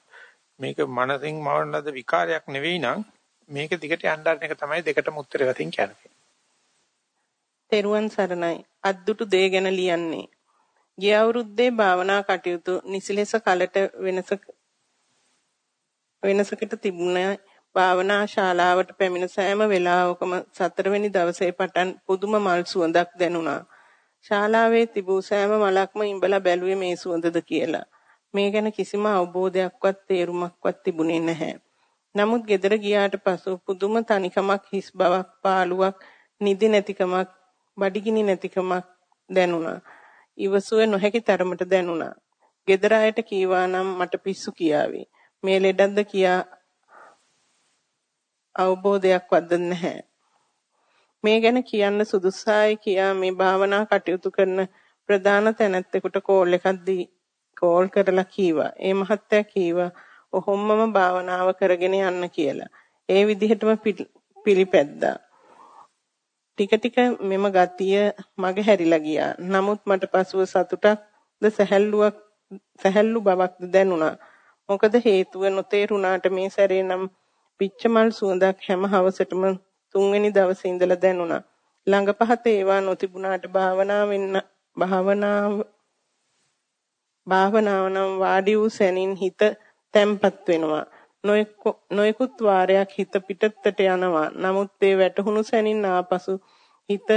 මේක මනසින් මවන ලද විකාරයක් නෙවෙයි නම් මේක දිගට යන්න එක තමයි දෙකටම උත්තර වතින් කියන්නේ. තෙරුවන් සරණයි. අද්දුටු දේ ගැන ලියන්නේ. ගිය අවුරුද්දේ භාවනා කටයුතු නිසිලෙස කලට වෙනස වෙනසකට තිබුණා භාවනා ශාලාවට පැමිණ සෑම වෙලාවකම සතරවෙනි දවසේ පටන් පුදුම මල් සුවඳක් දැනුණා. ශාලාවේ තිබූ සෑම මලක්ම ඉඹලා බැලුවේ මේ සුවඳද කියලා. මේ ගැන කිසිම අවබෝධයක්වත් තේරුමක්වත් තිබුණේ නැහැ. නමුත් ගෙදර ගියාට පසු පුදුම තනිකමක් හිස් බවක් පාළුවක් නිදි නැතිකමක් බඩගිනි නැතිකමක් දැනුණා. ඉවසුව නොහැකි තරමට දැනුණා. ගෙදර අයට කීවා නම් මට පිස්සු කියාවි. මේ ලෙඩක්ද කියා අවබෝධයක්වත් නැහැ. මේ ගැන කියන්න සුදුසායි කියා මේ භාවනා කටයුතු කරන ප්‍රධාන තැනැත්තෙකුට කෝල් එකක් දී කෝල් කරලා කීවා. ඒ මහත්තයා කීවා ඔහොම්මම භාවනාව කරගෙන යන්න කියලා. ඒ විදිහටම පිළිපැද්දා. ටික ටික මෙම ගතිය මගේ හැරිලා ගියා. නමුත් මට පසුව සතුටක්ද සැහැල්ලුවක් සැහැල්ලු බවක්ද දැනුණා. මොකද හේතුව නොතේරුණාට මේ සැරේ නම් පිච්චමල් සුවඳක් හැම හවසටම තුන්වෙනි දවසේ ඉඳලා දැනුණා. ළඟපහත ඒවා නොතිබුණාට භාවනාවෙන් භාවනාව භාවනාව නම් වාඩි වූ සැනින් හිත තැම්පත් වෙනවා. නොයෙකුත් වාරයක් හිත පිටතට යනවා. නමුත් ඒ වැටහුණු සැනින් ආපසු හිත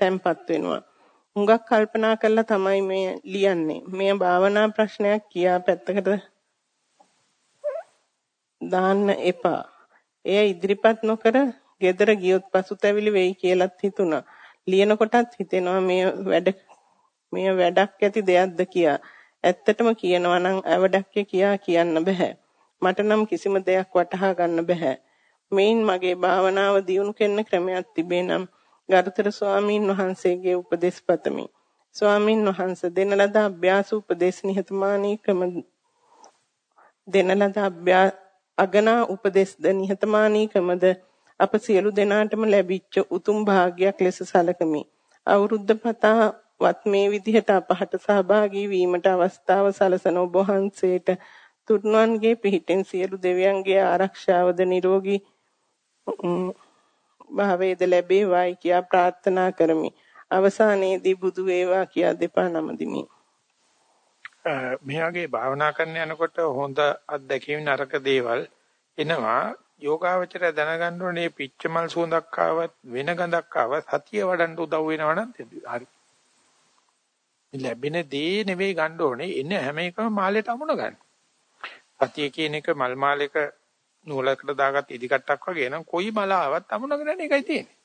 තැම්පත් වෙනවා. හුඟක් කල්පනා කරලා තමයි මේ ලියන්නේ. මේ භාවනා ප්‍රශ්නයක් කියා පැත්තකට දාන්න එපා. එය ඉදිරිපත් නොකර ගෙදර ගියොත් පසුතැවිලි වෙයි කියලාත් හිතුණා. ලියන කොටත් හිතෙනවා මේ වැඩ මේ වැඩක් ඇති දෙයක්ද කියා. ඇත්තටම කියනවා නම් අවඩක් කියා කියන්න බෑ. මට නම් කිසිම දෙයක් වටහා ගන්න බෑ. මේන් මගේ භාවනාව දියුණු කරන ක්‍රමයක් තිබේ නම් ගරුතර ස්වාමීන් වහන්සේගේ උපදෙස් පතමි. ස්වාමීන් වහන්සේ දෙන ලද අභ්‍යාස උපදේශ නිහතමානී ක්‍රම දෙන ලද අභ්‍යාස අගනා උපදෙස්ද නිහතමානී ක්‍රමද අප සියලු දෙනාටම ලැබිච්ච උතුම් භාග්යක් ලෙස සැලකමි. අවුරුද්ද පතාවත් මේ විදිහට අපහට සහභාගී වීමට අවස්ථාව සලසන ඔබ වහන්සේට තුන්වන්ගේ පිහිටෙන් සියලු දෙවියන්ගේ ආරක්ෂාවද නිරෝගී භාවයේද ලැබේවායි කියා ප්‍රාර්ථනා කරමි. අවසානයේදී බුදු වේවා කියා දෙපා නමදිමි. මෙයාගේ භාවනා කරන යනකොට හොඳ අත්දැකීම් නරක දේවල් එනවා යෝගාවචරය දැනගන්න ඕනේ පිච්චමල් සුවඳක් ආවත් වෙන ගඳක් ආවත් සතිය වඩන්න උදව් වෙනවනම් හරි. ලැබෙන දේ නෙවෙයි ගන්න ඕනේ එන හැම එකම මාළේට අමුණ ගන්න. සතිය කියන එක මල් මාලයක නූලකට දාගත් ඉදිකට්ටක් වගේ නම් කොයි මල ආවත් අමුණගෙන යන එකයි තියෙන්නේ.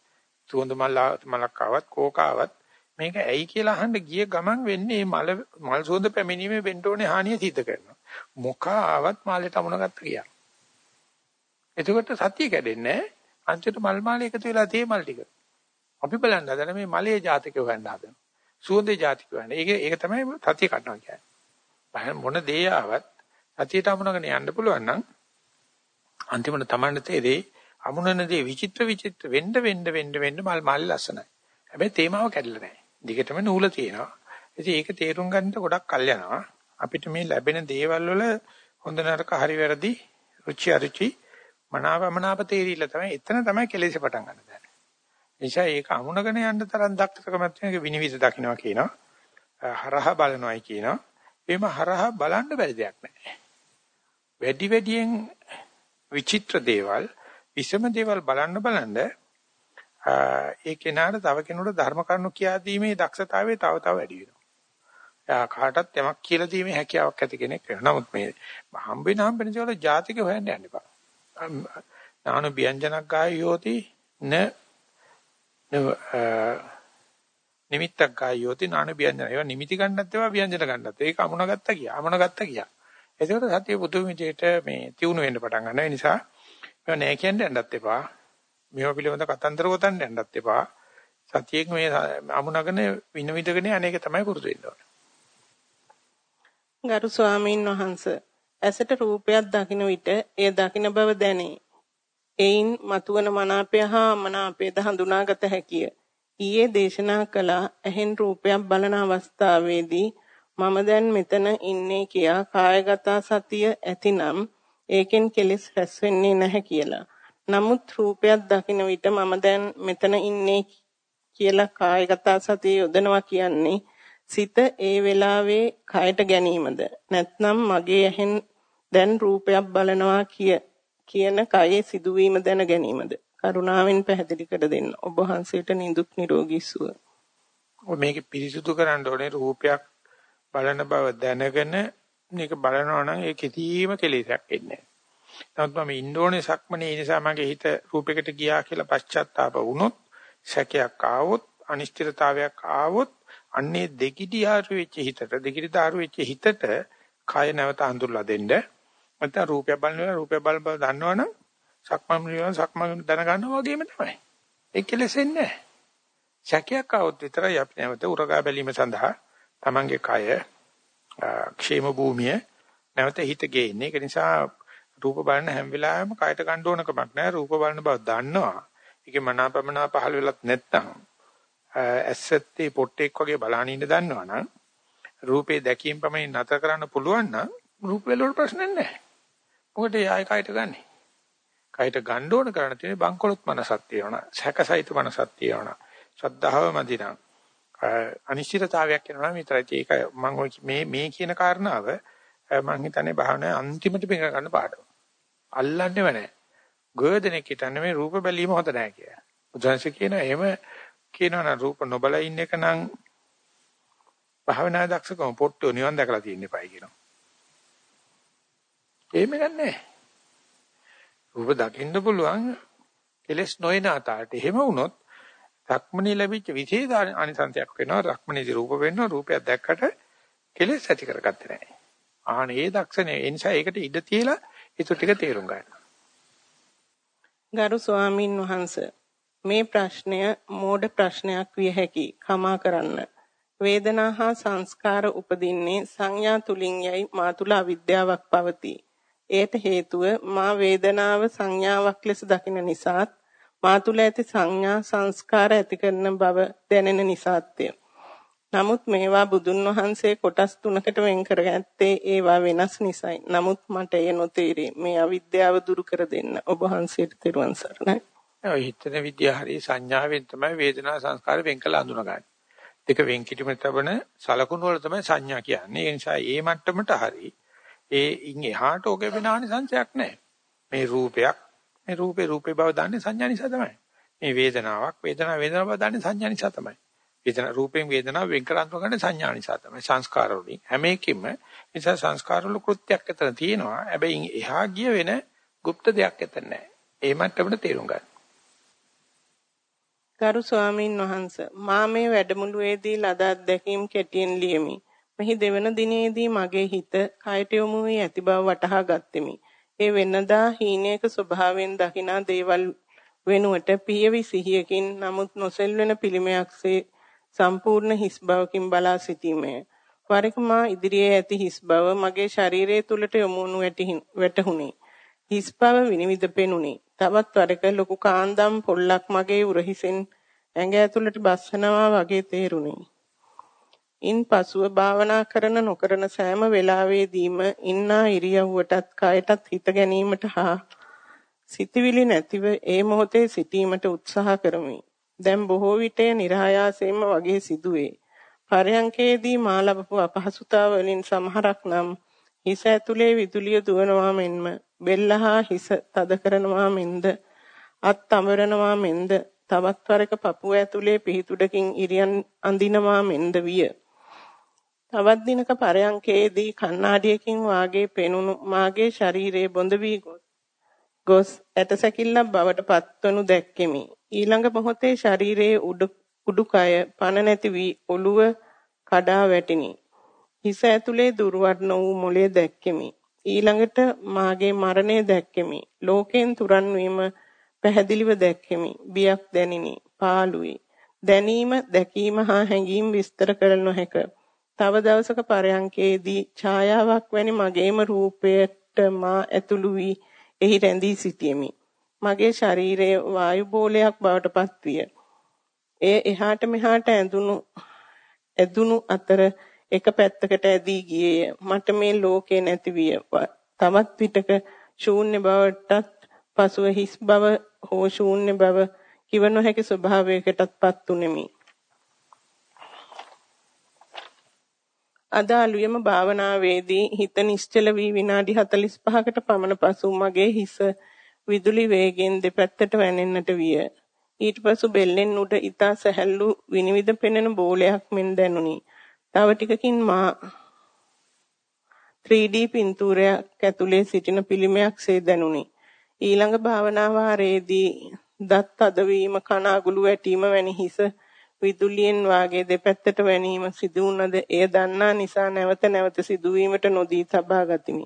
සුවඳ මල් මලක් ආවත් කෝක ආවත් මේක ඇයි කියලා අහන්න ගිය ගමන් වෙන්නේ මල මල් සුවඳ පැමිණීමේ වෙන්න ඕනේ හානිය සිද්ධ කරනවා. මොකා ආවත් මාළේට අමුණ ගත්ත කියලා. එතකොට සතිය කැඩෙන්නේ අන්තිමට මල් මාලේ එකතු වෙලා තේ මල් ටික. අපි බලන්න හදන මේ මලයේ ජාතකය හොයන්න හදන. සුවඳේ ජාතකය හොයන්න. ඒක ඒක තමයි සතිය කඩනවා කියන්නේ. මොන දේ ආවත් සතියට අමුණගෙන යන්න පුළුවන් නම් අන්තිමට තමන්ට තේරෙයි අමුණන දේ විචිත්‍ර විචිත්‍ර වෙන්න වෙන්න වෙන්න වෙන්න මල් මල් ලස්සනයි. හැබැයි තේමාව කැඩලා නැහැ. දිගටම නූල තියෙනවා. ඉතින් ඒක තේරුම් ගන්නට ගොඩක් කල් යනවා. අපිට මේ ලැබෙන දේවල් වල හොඳ නරක හරි වැරදි රුචි අරුචි මනාවමනාප තේරිලා තමයි එතන තමයි කෙලෙස පටන් ගන්න දැන. නිසා ඒක අමුණගෙන යන්න තරම් දක්ෂකමක් තියෙනක විනිවිද දකින්නවා කියනවා. හරහා බලනවායි කියනවා. එimhe හරහා බලන්න බැරි දෙයක් නැහැ. වැඩි වැඩියෙන් විචිත්‍ර දේවල්, විසම දේවල් බලන්න බලන්න ඒ කෙනාට තව කෙනෙකුට ධර්ම කරුණු කියා දීමේ දක්ෂතාවය තව තව වැඩි වෙනවා. එයා කාටත් යමක් කියලා දීමේ හැකියාවක් ඇති කෙනෙක් වෙනවා. නමුත් මේ හම්බෙන හම්බෙන දේවල් ජාතික හොයන්න යන්න එපා. නානු ව්‍යංජනක් ගායෝති න නිමිත්තක් ගායෝති නානු ව්‍යංජන. ඒවා නිමිති ගන්නත් ඒවා ව්‍යංජන ගන්නත්. ඒක අමුණ ගත්තා කියා. අමුණ ගත්තා කියා. එතකොට සතිය පුදුම විදිහට මේ තියුණු වෙන්න පටන් ගන්නවා. ඒ නිසා මේවා නෑ කියන්න යන්නත් එපා. මේවා පිළිබඳ කතන්දර ගොතන්න යන්නත් එපා. සතියෙන් මේ අමුණගෙන වින විදගෙන අනේක තමයි පුරුදු වෙන්න ඕනේ. ගරු ස්වාමීන් වහන්සේ ඇසට රූපයක් දකින විට එය දකින බව දැනේ. එයින් මතුවන මනාපය හා අමනාපයද හඳුනාගත හැකිය. ඊයේ දේශනා කළ ඇහෙන් රූපයක් බලන අවස්ථාවේදී මම දැන් මෙතන ඉන්නේ කියා කායගත සතිය ඇතිනම් ඒකෙන් කෙලෙස් රැස් වෙන්නේ නැහැ කියලා. නමුත් රූපයක් දකින විට මම දැන් මෙතන ඉන්නේ කියලා කායගත සතිය යොදනවා කියන්නේ සිත ඒ වෙලාවේ කයට ගැනීමද? නැත්නම් මගේ ඇහෙන් දැන් රූපයක් බලනවා කිය කියන කයේ සිදුවීම දැන ගැනීමද? කරුණාවෙන් පැහැදිලි කර දෙන්න. ඔබ වහන්සේට නිදුක් නිරෝගී සුව. මේක පිරිසුදු කරන්න ඕනේ. රූපයක් බලන බව දැනගෙන මේක බලනවා නම් ඒ කිසිම කෙලෙසක් එන්නේ නැහැ. නමුත් මම ඉන්ඩෝනේ සක්මනේ ඒ නිසා මගේ හිත රූපයකට ගියා කියලා පශ්චාත්තාප වුණොත් සැකයක් ආවොත් අනිශ්චිතතාවයක් ආවොත් අන්නේ දෙකිටි ආරු වෙච්ච හිතට දෙකිටි ආරු වෙච්ච හිතට කය නැවත අඳුරලා දෙන්න. නැත්නම් රූපය බලනවා රූපය බල බල දන්නවනම් සක්මන් නියම සක්මන් දැනගන්නවා වගේම තමයි. ඒක කෙලෙසෙන්නේ නැහැ. සැකයක් આવොත් විතරයි අපි නැවත උරගා බැලීම සඳහා තමන්ගේ කය ക്ഷേම භූමිය නැවත හිත ගේන්නේ. ඒක නිසා රූප බලන හැම වෙලාවෙම කයට ගන්න ඕන කමක් නැහැ. රූප බලන බව දන්නවා. ඒකේ මනාපමනා පහළ වෙලත් නැත්තම් ඇස්සත්තේ පොට්ටෙක් වගේ බලහන් ඉන්න දන්නවනම් රූපේ දැකීම පමණින් නැතර කරන්න පුළුවන් නම් රූප වල ප්‍රශ්න නැහැ. මොකද ආය කයට ගන්නෙ. කයට ගන්න ඕන කරණ තියෙන්නේ බංකොලොත් මනසක් තියෙනවා. සැකසහිත මනසක් තියෙනවා. ශ්‍රද්ධාව මදිනා. අනිශ්චිතතාවයක් වෙනවා විතරයි. ඒක මම මේ මේ කියන කාරණාව මම හිතන්නේ භාවනාවේ අන්තිමට පෙඟ ගන්න පාඩම. අල්ලන්නේව නැහැ. ගොයදෙනෙක් හිතන්නේ මේ රූප බැලීම හොඳ නැහැ කියලා. බුදුන්සේ කියනවා එහෙම කියනවනම් රූප නොබල ඉන්න එක නම් භාවනා දක්ෂකම පොට්ටෝ නිවන් දැකලා තියෙන්න එපයි කියනවා. එහෙම නෑ. රූප දකින්න පුළුවන් කෙලස් නොයන අතට. එහෙම වුණොත් රක්මණී ලැබිච්ච විශේෂ අනිසංසයක් වෙනවා. රක්මණීදී රූප වෙනවා. රූපයක් දැක්කට කෙලස් ඇති කරගත්තේ නෑ. ආන ඒ දක්ෂනේ ඒ නිසා ඒකට ඉඩ තියලා ඒක ටික තේරුම් ගන්න. ගරු ස්වාමින් වහන්සේ මේ ප්‍රශ්නය මෝඩ ප්‍රශ්නයක් විය හැකි. කමා කරන්න. වේදනා හා සංස්කාර උපදින්නේ සංඥා තුලින් යයි මා තුල අවිද්‍යාවක් පවතී. එයට හේතුව මා වේදනාව සංඥාවක් ලෙස දකින නිසාත් මා තුල ඇති සංඥා සංස්කාර ඇති කරන බව දැනෙන නිසාත්ය. නමුත් මේවා බුදුන් වහන්සේ කොටස් තුනකට වෙන් කරගත්තේ ඒවා වෙනස් නිසායි. නමුත් මට එය නොතේරේ. මේ අවිද්‍යාව දුරු කර දෙන්න ඔබ වහන්සේට තෙරුවන් සරණයි. ඔය හිතන විද්‍යාව හරි සංඥාවෙන් තමයි වේදනා සංස්කාර වෙන් කළ අඳුනගන්නේ. දෙක වෙන් කිරීම තබන සලකුණු වල තමයි සංඥා කියන්නේ. ඒ නිසා ඒ මට්ටමට හරි ඒ ඉන් එහාට ඔගේ වෙන ආනිසංශයක් නැහැ. මේ රූපයක් මේ රූපේ රූපේ බව දන්නේ සංඥා නිසා තමයි. මේ වේදනාවක් වේදනාව වේදනාව බව දන්නේ සංඥා නිසා තමයි. වේදනා රූපයෙන් වේදනාව වෙන් කර අඳුනගන්නේ සංඥා නිසා තමයි. සංස්කාර වලින් හැම එකකින්ම නිසා සංස්කාර වල කෘත්‍යයක් ඇතන තියෙනවා. හැබැයි එහා ගිය වෙන গুপ্ত දෙයක් ඇතන නැහැ. ඒ මට්ටමට තේරුම් ගන්න. ගරු ස්වාමීන් වහන්ස මා මේ වැඩමුළුවේදී ලද අත්දැකීම් කෙටියෙන් ලියමි. මෙහි දෙවන දිනේදී මගේ හිත කයට යොමු වී ඇති බව වටහා ගත්ෙමි. ඒ වෙනදා හීනයක ස්වභාවයෙන් දකිනා දේවල් වෙනුවට පියවි සිහියකින් නමුත් නොසෙල්වෙන පිළිමයක්සේ සම්පූර්ණ හිස් බවකින් බලා සිටීමය. වරක මා ඉදිරියේ ඇති හිස් බව මගේ ශරීරය තුලට යොමු වනු වැටහුණි. හිස් බව විනිවිද පෙනුනි. තවත් වරක ලොකු කාන්දම් පොල්ලක් මගේ උරහිසෙන් ඇඟ ඇතුළට බස්සනවා වගේ තේරුණි. ඉන් පසුව භාවනා කරන නොකරන සෑම වෙලාවෙදීම ඉන්නා ඉරියව්වටත් කයටත් හිත ගැනීමට හා සිතවිලි නැතිව ඒ මොහොතේ සිටීමට උත්සාහ කරමි. දැන් බොහෝ විට નિરાයාසයෙන්ම වගේ සිදුවේ. පරයන්කේදී මා ලබපු අපහසුතාව වලින් සමහරක් නම් හිස ඇතුලේ විදුලිය දුවනවා මෙන්ම බෙල්ලහා හිස තද කරනවා මෙන්ද අත් අමරනවා මෙන්ද තවත් වරක පපුව ඇතුලේ පිහිටුඩකින් ඉරියන් අඳිනවා මෙන්ද විය. තවත් දිනක පරයන්කේදී කණ්ණාඩියකින් වාගේ පෙනුණු මාගේ ශරීරයේ බොඳ වී ගොස් ඇටසැකිල්ලක් බවට පත්වනු දැක්කෙමි. ඊළඟ මොහොතේ ශරීරයේ උඩුකය පන නැති වී ඔළුව කඩා වැටිනි. හිස ඇතුලේ දුර්වර්ණ වූ මොළය දැක්කෙමි. ඊළඟට මාගේ මරණය දැක්කෙමි. ලෝකෙන් තුරන් වීම පැහැදිලිව දැක්කෙමි. බියක් දැනිනි. පාළුයි. දැනීම, දැකීම හා හැඟීම් විස්තර කර නොහැක. තව දවසක පරයන්කේදී ඡායාවක් වැනි මගේම රූපයට මා ඇතුළු වී එහි රැඳී සිටියෙමි. මගේ ශරීරයේ වායු බෝලයක් බවට පත්විය. එය එහාට මෙහාට ඇඳුණු ඇදුණු අතර එක පැත්තකට ඇදී ගියේය. මට මේ ලෝකේ නැති විය. තවත් පිටක ශූන්‍ය බවටත් පසුව හිස් බව හෝ ශූන්‍ය බව කිව නොහැකි ස්වභාවයකටත්පත් උනේමි. අද අලුයම භාවනාවේදී හිත නිශ්චල වී විනාඩි 45කට පමණ පසු මගේ හිස විදුලි වේගෙන් දෙපැත්තට වැනෙන්නට විය. ඊට පසු බෙල්ලෙන් උඩ ඊතා සැහැල්ලු විනිවිද පෙනෙන බෝලයක් මෙන් දැනුනි. තව ටිකකින් මා 3D පින්තූරයක් ඇතුලේ සිටින පිළිමයක් සේ දැනුනි. ඊළඟ භාවනා වාරයේදී දත් අදවීම කන අගුළු වැටීම වැනි හිස විදුලියෙන් වාගේ දෙපැත්තට වැනීම සිදු වුණද එය දන්නා නිසා නැවත නැවත සිදුවීමට නොදී තබා ගතිමි.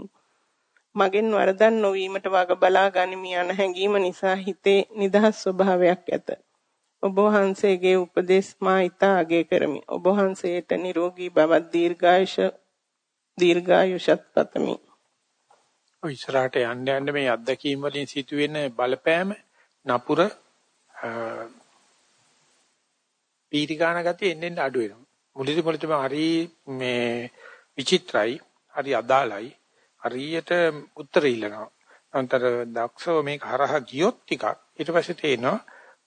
මගෙන් වරදක් නොවීමට වග බලා ගනිමි යන හැඟීම නිසා හිතේ නිදහස් ස්වභාවයක් ඇත. ඔබ වහන්සේගේ උපදෙස් මා ඉතා අගය කරමි. ඔබ වහන්සේට නිරෝගී බවත් දීර්ඝායුෂ දීර්ඝායුෂත් පතමි. ඔය ඉස්සරහට යන්න යන්න මේ අත්දැකීම් වලින් සිදුවෙන බලපෑම නපුර පීතිකාන ගතිය එන්නෙන් අඩු වෙනවා. මුලින්ම මුලින්ම හරි මේ විචිත්‍රයි, හරි අදාළයි, හරියට උත්තර ඉල්ලනවා. අන්තර දක්ෂව මේක හරහා ගියොත් ටිකක් ඊට පස්සේ තේනවා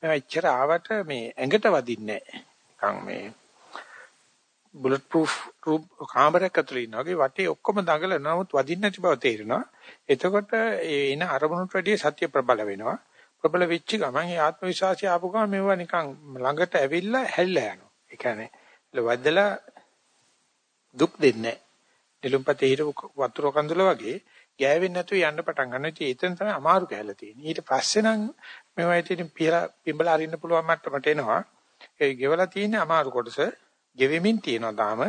මම එච්චර ආවට මේ ඇඟට වදින්නේ නැහැ. නිකන් මේ බුලට් ප්‍රූෆ් රූප කාමරයක් ඇතුළේ ඉන්නා වගේ වටේ ඔක්කොම දඟලන නමුත් වදින්න නැති බව තේරෙනවා. එතකොට ඒ එන අරමුණට වැඩිය සත්‍ය ප්‍රබල වෙනවා. ප්‍රබල වෙච්ච ගමන් ඒ ආත්ම විශ්වාසය ආපු ගමන් මේවා නිකන් ළඟට ඇවිල්ලා හැල්ලා යනවා. ඒ කියන්නේ වදලා දුක් දෙන්නේ නැහැ. නිලුම්පතේ හිටපු වතුර කඳුල වගේ ගෑවෙන්නේ නැතුව යන්න පටන් ගන්නවා. ඉතින් එතන තමයි අමාරු කැලලා තියෙන්නේ. ඊට පස්සේ නම් මේවා ඉතින් පියලා පිඹලා අරින්න පුළුවන් මට්ටමට එනවා. ඒ ගෙවලා තියෙන අමාරු කොටස ගෙවෙමින් තියෙනවා තාම.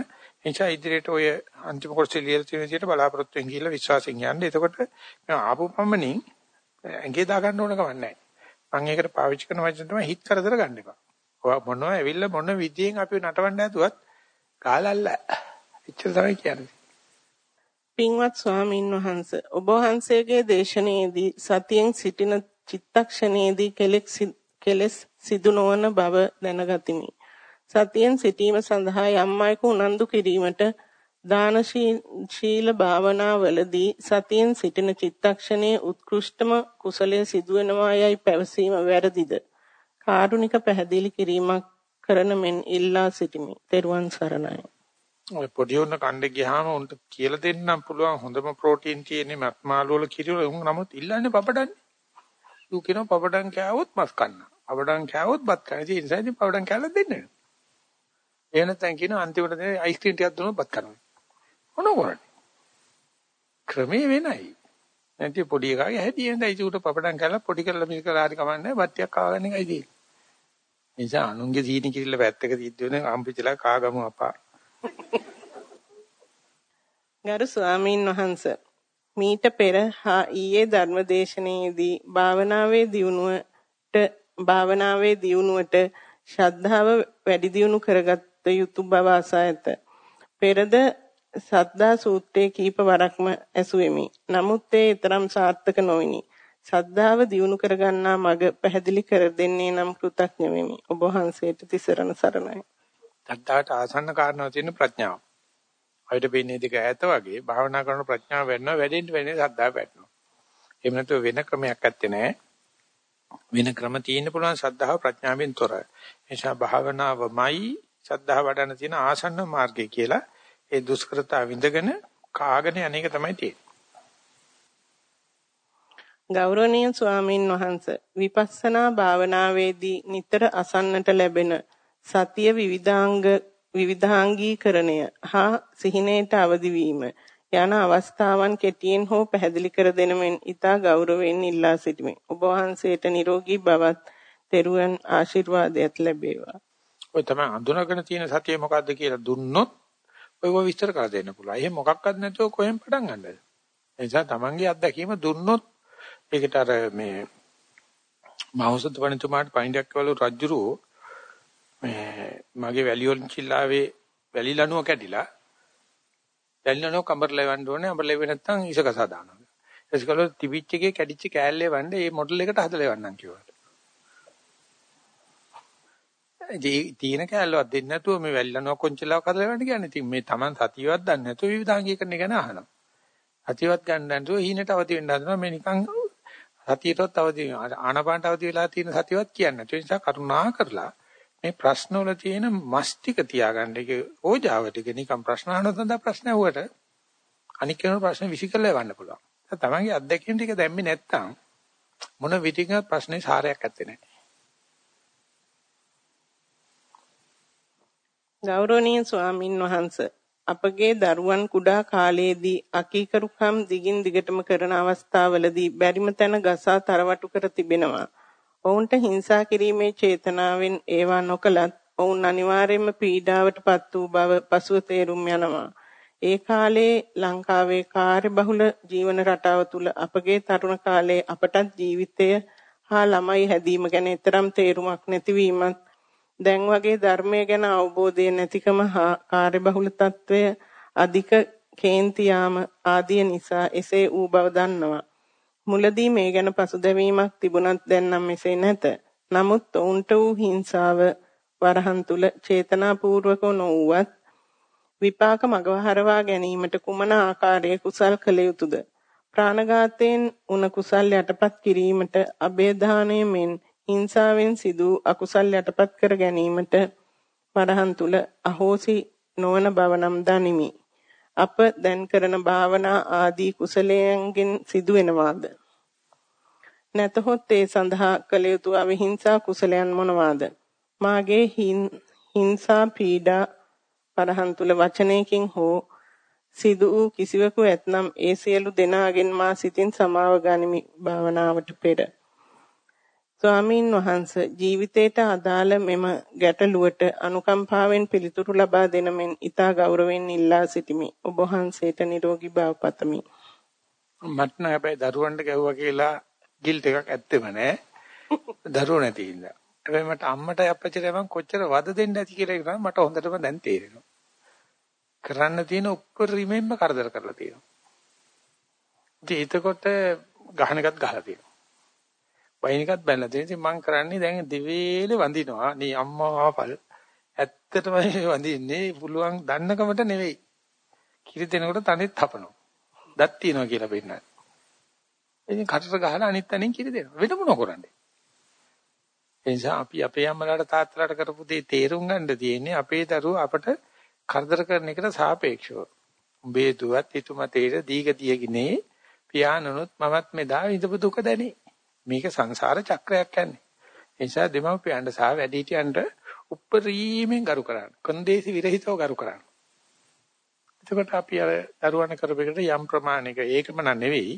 එනිසා ඉදිරියට ඔය අන්තිම කොටසේ ලියලා තියෙන විදිහට බලාපොරොත්තු වෙන් ගිහිල්ලා විශ්වාසයෙන් යන්න. එතකොට මම ආපු පමණින් ඇඟේ දා ගන්න ඕන කමක් නැහැ. මම ඒකට පාවිච්චි කරන වචන තමයි හිත කරදර ගන්න එපා. ඔය මොනවා ඇවිල්ලා මොන විදියෙන් අපි නටවන්න ඇතුවත් කාලල්ල. එච්චර තමයි කියන්නේ. පින්වත් ස්වාමින් වහන්සේ ඔබ වහන්සේගේ දේශනාවේදී සතියෙන් සිටින චිත්තක්ෂණයේදී කෙලෙස් සිදු නොවන බව දැනගතිමි. සතියෙන් සිටීම සඳහා යම් අයෙකු උනන්දු කිරීමට දාන ශීල භාවනාවලදී සතියෙන් සිටින චිත්තක්ෂණයේ උත්කෘෂ්ඨම කුසලයේ සිදුවෙනවා යයි පැවසීම වැරදිද? කාරුණික පැහැදිලි කිරීමක් කරන මෙන් ඉල්ලා සිටිමි. ත්වන් සරණයි. ඔය පොඩි උන්න කණ්ඩේ ගියාම උන්ට කියලා දෙන්නම් පුළුවන් හොඳම ප්‍රෝටීන් තියෙන්නේ මත් මාළු වල කිරිවල උන් නමුත් ඉල්ලන්නේ පපඩන්නේ. ඌ කියනවා පපඩම් කෑවොත් මස් කන්න. පපඩම් කෑවොත් බත් කන්න. ඒ නිසා ඉතින් පපඩම් කෑල්ලක් දෙන්නේ. එහෙ නැත්නම් කියනවා අන්තිමට දෙන අයිස්ක්‍රීම් ටිකක් දුන්නොත් බත් කනවා. මොන කරන්නේ? ක්‍රමේ වෙනයි. නැති පොඩි එකාගේ හැටි එඳයි ඒකට පපඩම් කරලා පොඩි කරලා මිස් කරලා හරි කමන්නේ බත්තියක් කාගන්න එකයි තියෙන්නේ. නිසා අනුන්ගේ සීනි කිරිල්ල පැත්තක තියද්ද වෙන අම්පිචලා කාගමු අපා. [LAUGHS] ගරු ස්වාමීන් වහන්සේ මීට පෙර හා ඊයේ ධර්මදේශනයේදී භාවනාවේ දියුණුවට භාවනාවේ දියුණුවට ශ්‍රද්ධාව වැඩි දියුණු කරගත යුතු බව අසා ඇත. පෙරද සද්දා සූත්‍රයේ කීප වරක්ම ඇසුෙමි. නමුත් ඒ තරම් සාර්ථක නොවිනි. සද්ධාව දියුණු කරගන්නා මඟ පැහැදිලි කර දෙන්නේ නම් කෘතඥ වෙමි. ඔබ වහන්සේට තිසරණ සරණයි. සද්ධාට ආසන්න කාරණා තියෙන ප්‍රඥාව. අපිට පේන්නේ දෙක ඈත වගේ භාවනා කරන ප්‍රඥාව වෙනවා වැඩෙන්න වෙන්නේ සද්ධාව වැඩනවා. එහෙම නැතුව වෙන ක්‍රමයක් ඇත්තේ නැහැ. වෙන ක්‍රම තියෙන්න පුළුවන් සද්ධාව ප්‍රඥාවෙන් තොර. එනිසා භාවනාවමයි සද්ධාව වඩන තියෙන ආසන්න මාර්ගය කියලා ඒ දුෂ්කරතාව විඳගෙන කාගෙන යන්නේක තමයි තියෙන්නේ. ගෞරවනීය ස්වාමින් වහන්සේ විපස්සනා භාවනාවේදී නිතර අසන්නට ලැබෙන සතිය විවිධාංග විවිධාංගීකරණය හා සිහිනයට අවදි වීම යන අවස්ථාවන් කෙටියෙන් හෝ පැහැදිලි කර දෙනමින් ඊතා ගෞරවයෙන් ඉල්ලා සිටිමි. ඔබ වහන්සේට නිරෝගී බවත් තෙරුවන් ආශිර්වාදයක් ලැබේවා. ඔය තමයි අඳුනගෙන තියෙන සතිය මොකද්ද කියලා දුන්නොත් ඔයව විස්තර කර දෙන්න පුළුවන්. එහෙම මොකක්වත් නැතුව කොහෙන් පටන් ගන්නද? ඒ නිසා Tamange අත්දැකීම දුන්නොත් ඒකට අර මේ මහෞසත් වණිතුමාට පයින්ඩයක් වල රජුරෝ මේ මගේ වැලියොල් චිල්ලාවේ වැලි ලණුව කැඩිලා වැලි ලණුව කඹර ලෙවන්න ඕනේ අඹර ලෙවෙ නැත්නම් ඉසකසා දානවා. ඒස්කල තිබිච් එකේ කැඩිච්ච කෑල්ලේ වන්නේ මේ මොඩල් එකට හදලා ලෙවන්නම් කිව්වා. තියෙන කැලලවත් දෙන්නේ නැතුව මේ වැල්ලනවා කොංචලාවක් හදලා වෙන්න කියන්නේ. ඉතින් මේ Taman සතියවත් දන්නේ නැතුව විවිධාංගීකරණය ගැන අහනවා. සතියවත් ගන්න නැතුව හීනට අවදි වෙන්න හදනවා. මේ නිකන් සතියටවත් අවදි ආනපානට අවදි වෙලා තියෙන සතියවත් කියන්නේ නැතුව නිසා කරුණා කරලා මේ ප්‍රශ්නවල තියෙන මස්තික තියාගන්න ඒක ඕජාව ටික නිකන් ප්‍රශ්න අහනොත් නේද ප්‍රශ්න ඇහුවට අනික් කෙනෙකුට ප්‍රශ්න විසිකලා එවන්න පුළුවන්. තමන්ගේ අත්දැකීම් ටික දැම්මේ නැත්තම් මොන විදිහකට ප්‍රශ්නේ සාරයක් ඇත්තේ නැහැ. ගෞරවනීය ස්වාමින් වහන්සේ අපගේ දරුවන් කුඩා කාලයේදී අකීකරුකම් දිගින් දිගටම කරන අවස්ථාවලදී බැරිම තැන ගසා තරවටු කර තිබෙනවා. ඔවුන්ට හිංසා කිරීමේ චේතනාවෙන් ඒවා නොකලත් ඔවුන් අනිවාර්යයෙන්ම පීඩාවටපත් වූ බව පසුව තේරුම් යනවා. ඒ කාලේ ලංකාවේ කාර්යබහුල ජීවන රටාව තුල අපගේ තරුණ කාලයේ අපටත් ජීවිතය හා ළමයි හැදීම ගැන තරම් තේරුමක් නැතිවීමත් දැන් වගේ ධර්මය ගැන අවබෝධය නැතිකම හා කාර්යබහුල తත්වය අධික කේන්තියාම ආදිය නිසා එසේ ඌ බව දන්නවා. මුලදී මේ ගැන පසුදැවීමක් තිබුණත් දැන් නම් එසේ නැත. නමුත් ඔවුන්ට වූ හිංසාව වරහන් තුල චේතනාපූර්වකව නොවුවත් විපාක මගහරවා ගැනීමට කුමන ආකාරයේ කුසල් කළ යුතුද? ප්‍රාණඝාතයෙන් උන කුසල් යටපත් කිරීමට අබේධානය මෙන් හිංසාවෙන් සිදු අකුසල් යටපත් කර ගැනීමට වරහන් තුල අහෝසි නොවන බව නම් දනිමි. අප දැන් කරන භාවනා ආදී කුසලයෙන් සිදු වෙනවාද? නැතහොත් ඒ සඳහා කළ යුතු අවිහිංසා කුසලයන් මොනවාද? මාගේ හිංසා පීඩා පරහන් තුල වචනයකින් හෝ සිදු වූ කිසිවකු ඇතනම් ඒ සියලු දෙනාගෙන් මා සිතින් සමාව ගනිමි භාවනාවට පෙර. ස්වාමීන් වහන්ස ජීවිතයට අදාළ මෙම ගැටලුවට අනුකම්පාවෙන් පිළිතුරු ලබා දෙන මෙන් ඊතා ගෞරවයෙන් ඉල්ලා සිටිමි. ඔබ වහන්සේට නිරෝගී භාව පතමි. මට නෑ හැබැයි දරුවන්ට ගැහුවා කියලා ගිල්ට් එකක් ඇත්තෙම නෑ. දරුවෝ නැති ඉඳලා. හැබැයි මට අම්මට අප්පච්චිට මම කොච්චර වද දෙන්න ඇති කියලා ඒක මට හොඳටම දැන් තේරෙනවා. කරන්න තියෙන උප්පරීමෙන්ම කරදර කරලා තියෙනවා. ඉතින් එතකොට ගහන එකත් ගහලා තියෙනවා. වයින් එකත් බැලලා තියෙනවා. ඉතින් මම කරන්නේ දැන් දිවේලේ වඳිනවා. නේ අම්මා ආපල්. ඇත්තටම වඳින්නේ පුළුවන් දන්නකමට නෙවෙයි. කිරි දෙනකොට තනිත් හපනවා. දත් තියනවා කියලා පෙන්නන්නේ. ඉතින් කටට ගහලා අනිත් තැනින් කිරි දෙනවා. වෙන මොන කරන්නේ? ඒ නිසා අපි අපේ අම්මලාට තාත්තලාට කරපු දේ තේරුම් ගන්න තියෙන්නේ අපේ දරුවෝ අපට කරදර කරන එකට සාපේක්ෂව. උඹේ දුවත් ඊතුමතේට දීගතියකිනේ පියාණනුත් මමත් මෙදා ඉඳපු දුක දැනේ. මේක සංසාර චක්‍රයක් යන්නේ. ඒ නිසා දෙමව්පියන්ට සහ වැඩිහිටියන්ට උප්පරීමෙන් ගරු කරන්න. කොන්දේසි විරහිතව ගරු කරන්න. එතකොට අපි අර දරුවන් කරපෙකට යම් ප්‍රමාණයක ඒකම නෙවෙයි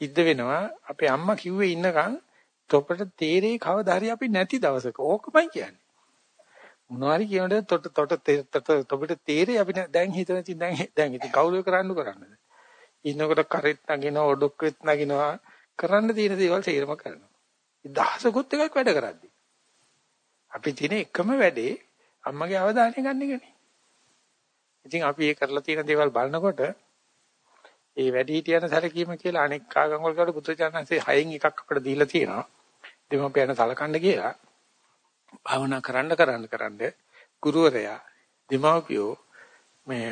සිද්ධ වෙනවා අපේ අම්මා කිව්වේ ඉන්නකම් තොපට තේරේ කවදා හරි අපි නැති දවසක ඕකමයි කියන්නේ. මොනවාරි කියනකොට තොට තොට තොපට තේරේ අපි දැන් හිතන ඉතින් දැන් දැන් ඉතින් කවුරු කරන්න කරන්නද? ඉන්නකොට කරෙත් නගිනවා ඔඩොක්කෙත් නගිනවා කරන්න තියෙන දේවල් තේරම කරනවා. දහසකුත් එකක් වැඩ කරද්දි. අපි තියෙන එකම වැඩේ අම්මගේ අවධානය ගන්න එකනේ. ඉතින් අපි ඒ කරලා තියෙන දේවල් බලනකොට ඒ වැඩි හිටියන සැලකීම කියලා අනෙක් ආගම් වලට පුත්‍රචානන්සේ හයෙන් එකක් අපිට දීලා තියෙනවා. දෙමව්පියන් සලකන්න කියලා. භාවනා කරන්න කරන්න කරන්න ගුරුවරයා දෙමව්පියෝ මේ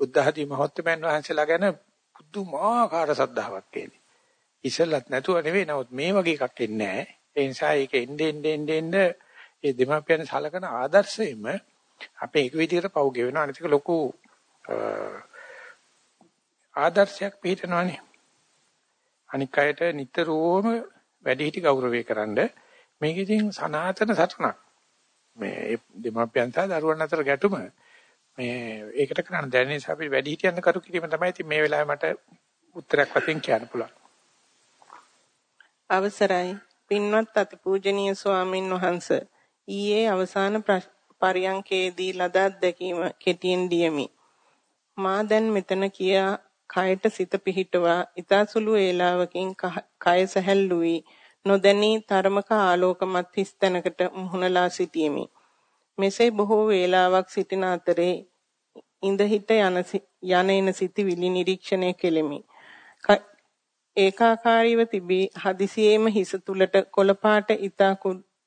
බුද්ධ ආදී මහත්මයන් වහන්සේලා ගැන පුදුමාකාර සද්ධාාවක් තියෙනවා. ඉස්සෙල්ලත් නැතුව නෙවෙයි නමුත් මේ වගේ එකක් එන්නේ නැහැ. ඒ නිසා ඒක එන්නේ එන්නේ එන්නේ ඒ දෙමාපියන් සලකන ආදර්ශයෙන්ම අපේ එක විදිහට පව් ගෙවෙනවා. අනිත් එක ලොකු ආදර්ශයක් පිළිතනවනේ. අනික් අයට නිතරම වැඩිහිටි ගෞරවය කරන්න මේක ඉතින් සනාතන සටනක්. මේ දෙමාපියන් සහ දරුවන් අතර ගැටුම මේ ඒකට කරන්න දැනෙන නිසා අපි වැඩිහිටියන් කරු කිරීම තමයි ඉතින් මේ වෙලාවේ මට උත්තරයක් වශයෙන් කියන්න පුළුවන්. අවසරයි පින්වත් අතිපූජනීය ස්වාමින් වහන්සේ ඊයේ අවසාන පරියංකේදී ලද අත්දැකීම කෙටියෙන් දියමි. මා දැන් මෙතන කියා කයට සිත පිහිටවා ඊතාසුළු වේලාවකින් කය සැහැල්ලු වී නොදැනී තරමක ආලෝකමත් හිස් තැනකට මුහුණලා සිටීමි. මෙසේ බොහෝ වේලාවක් සිටින අතරේ ඉඳ හිට යන යන එන සිටිවිලි නිරීක්ෂණය කෙලිමි. ඒකාකාරීව තිබී හදිසියේම හිස තුලට කොළපාට ඊතා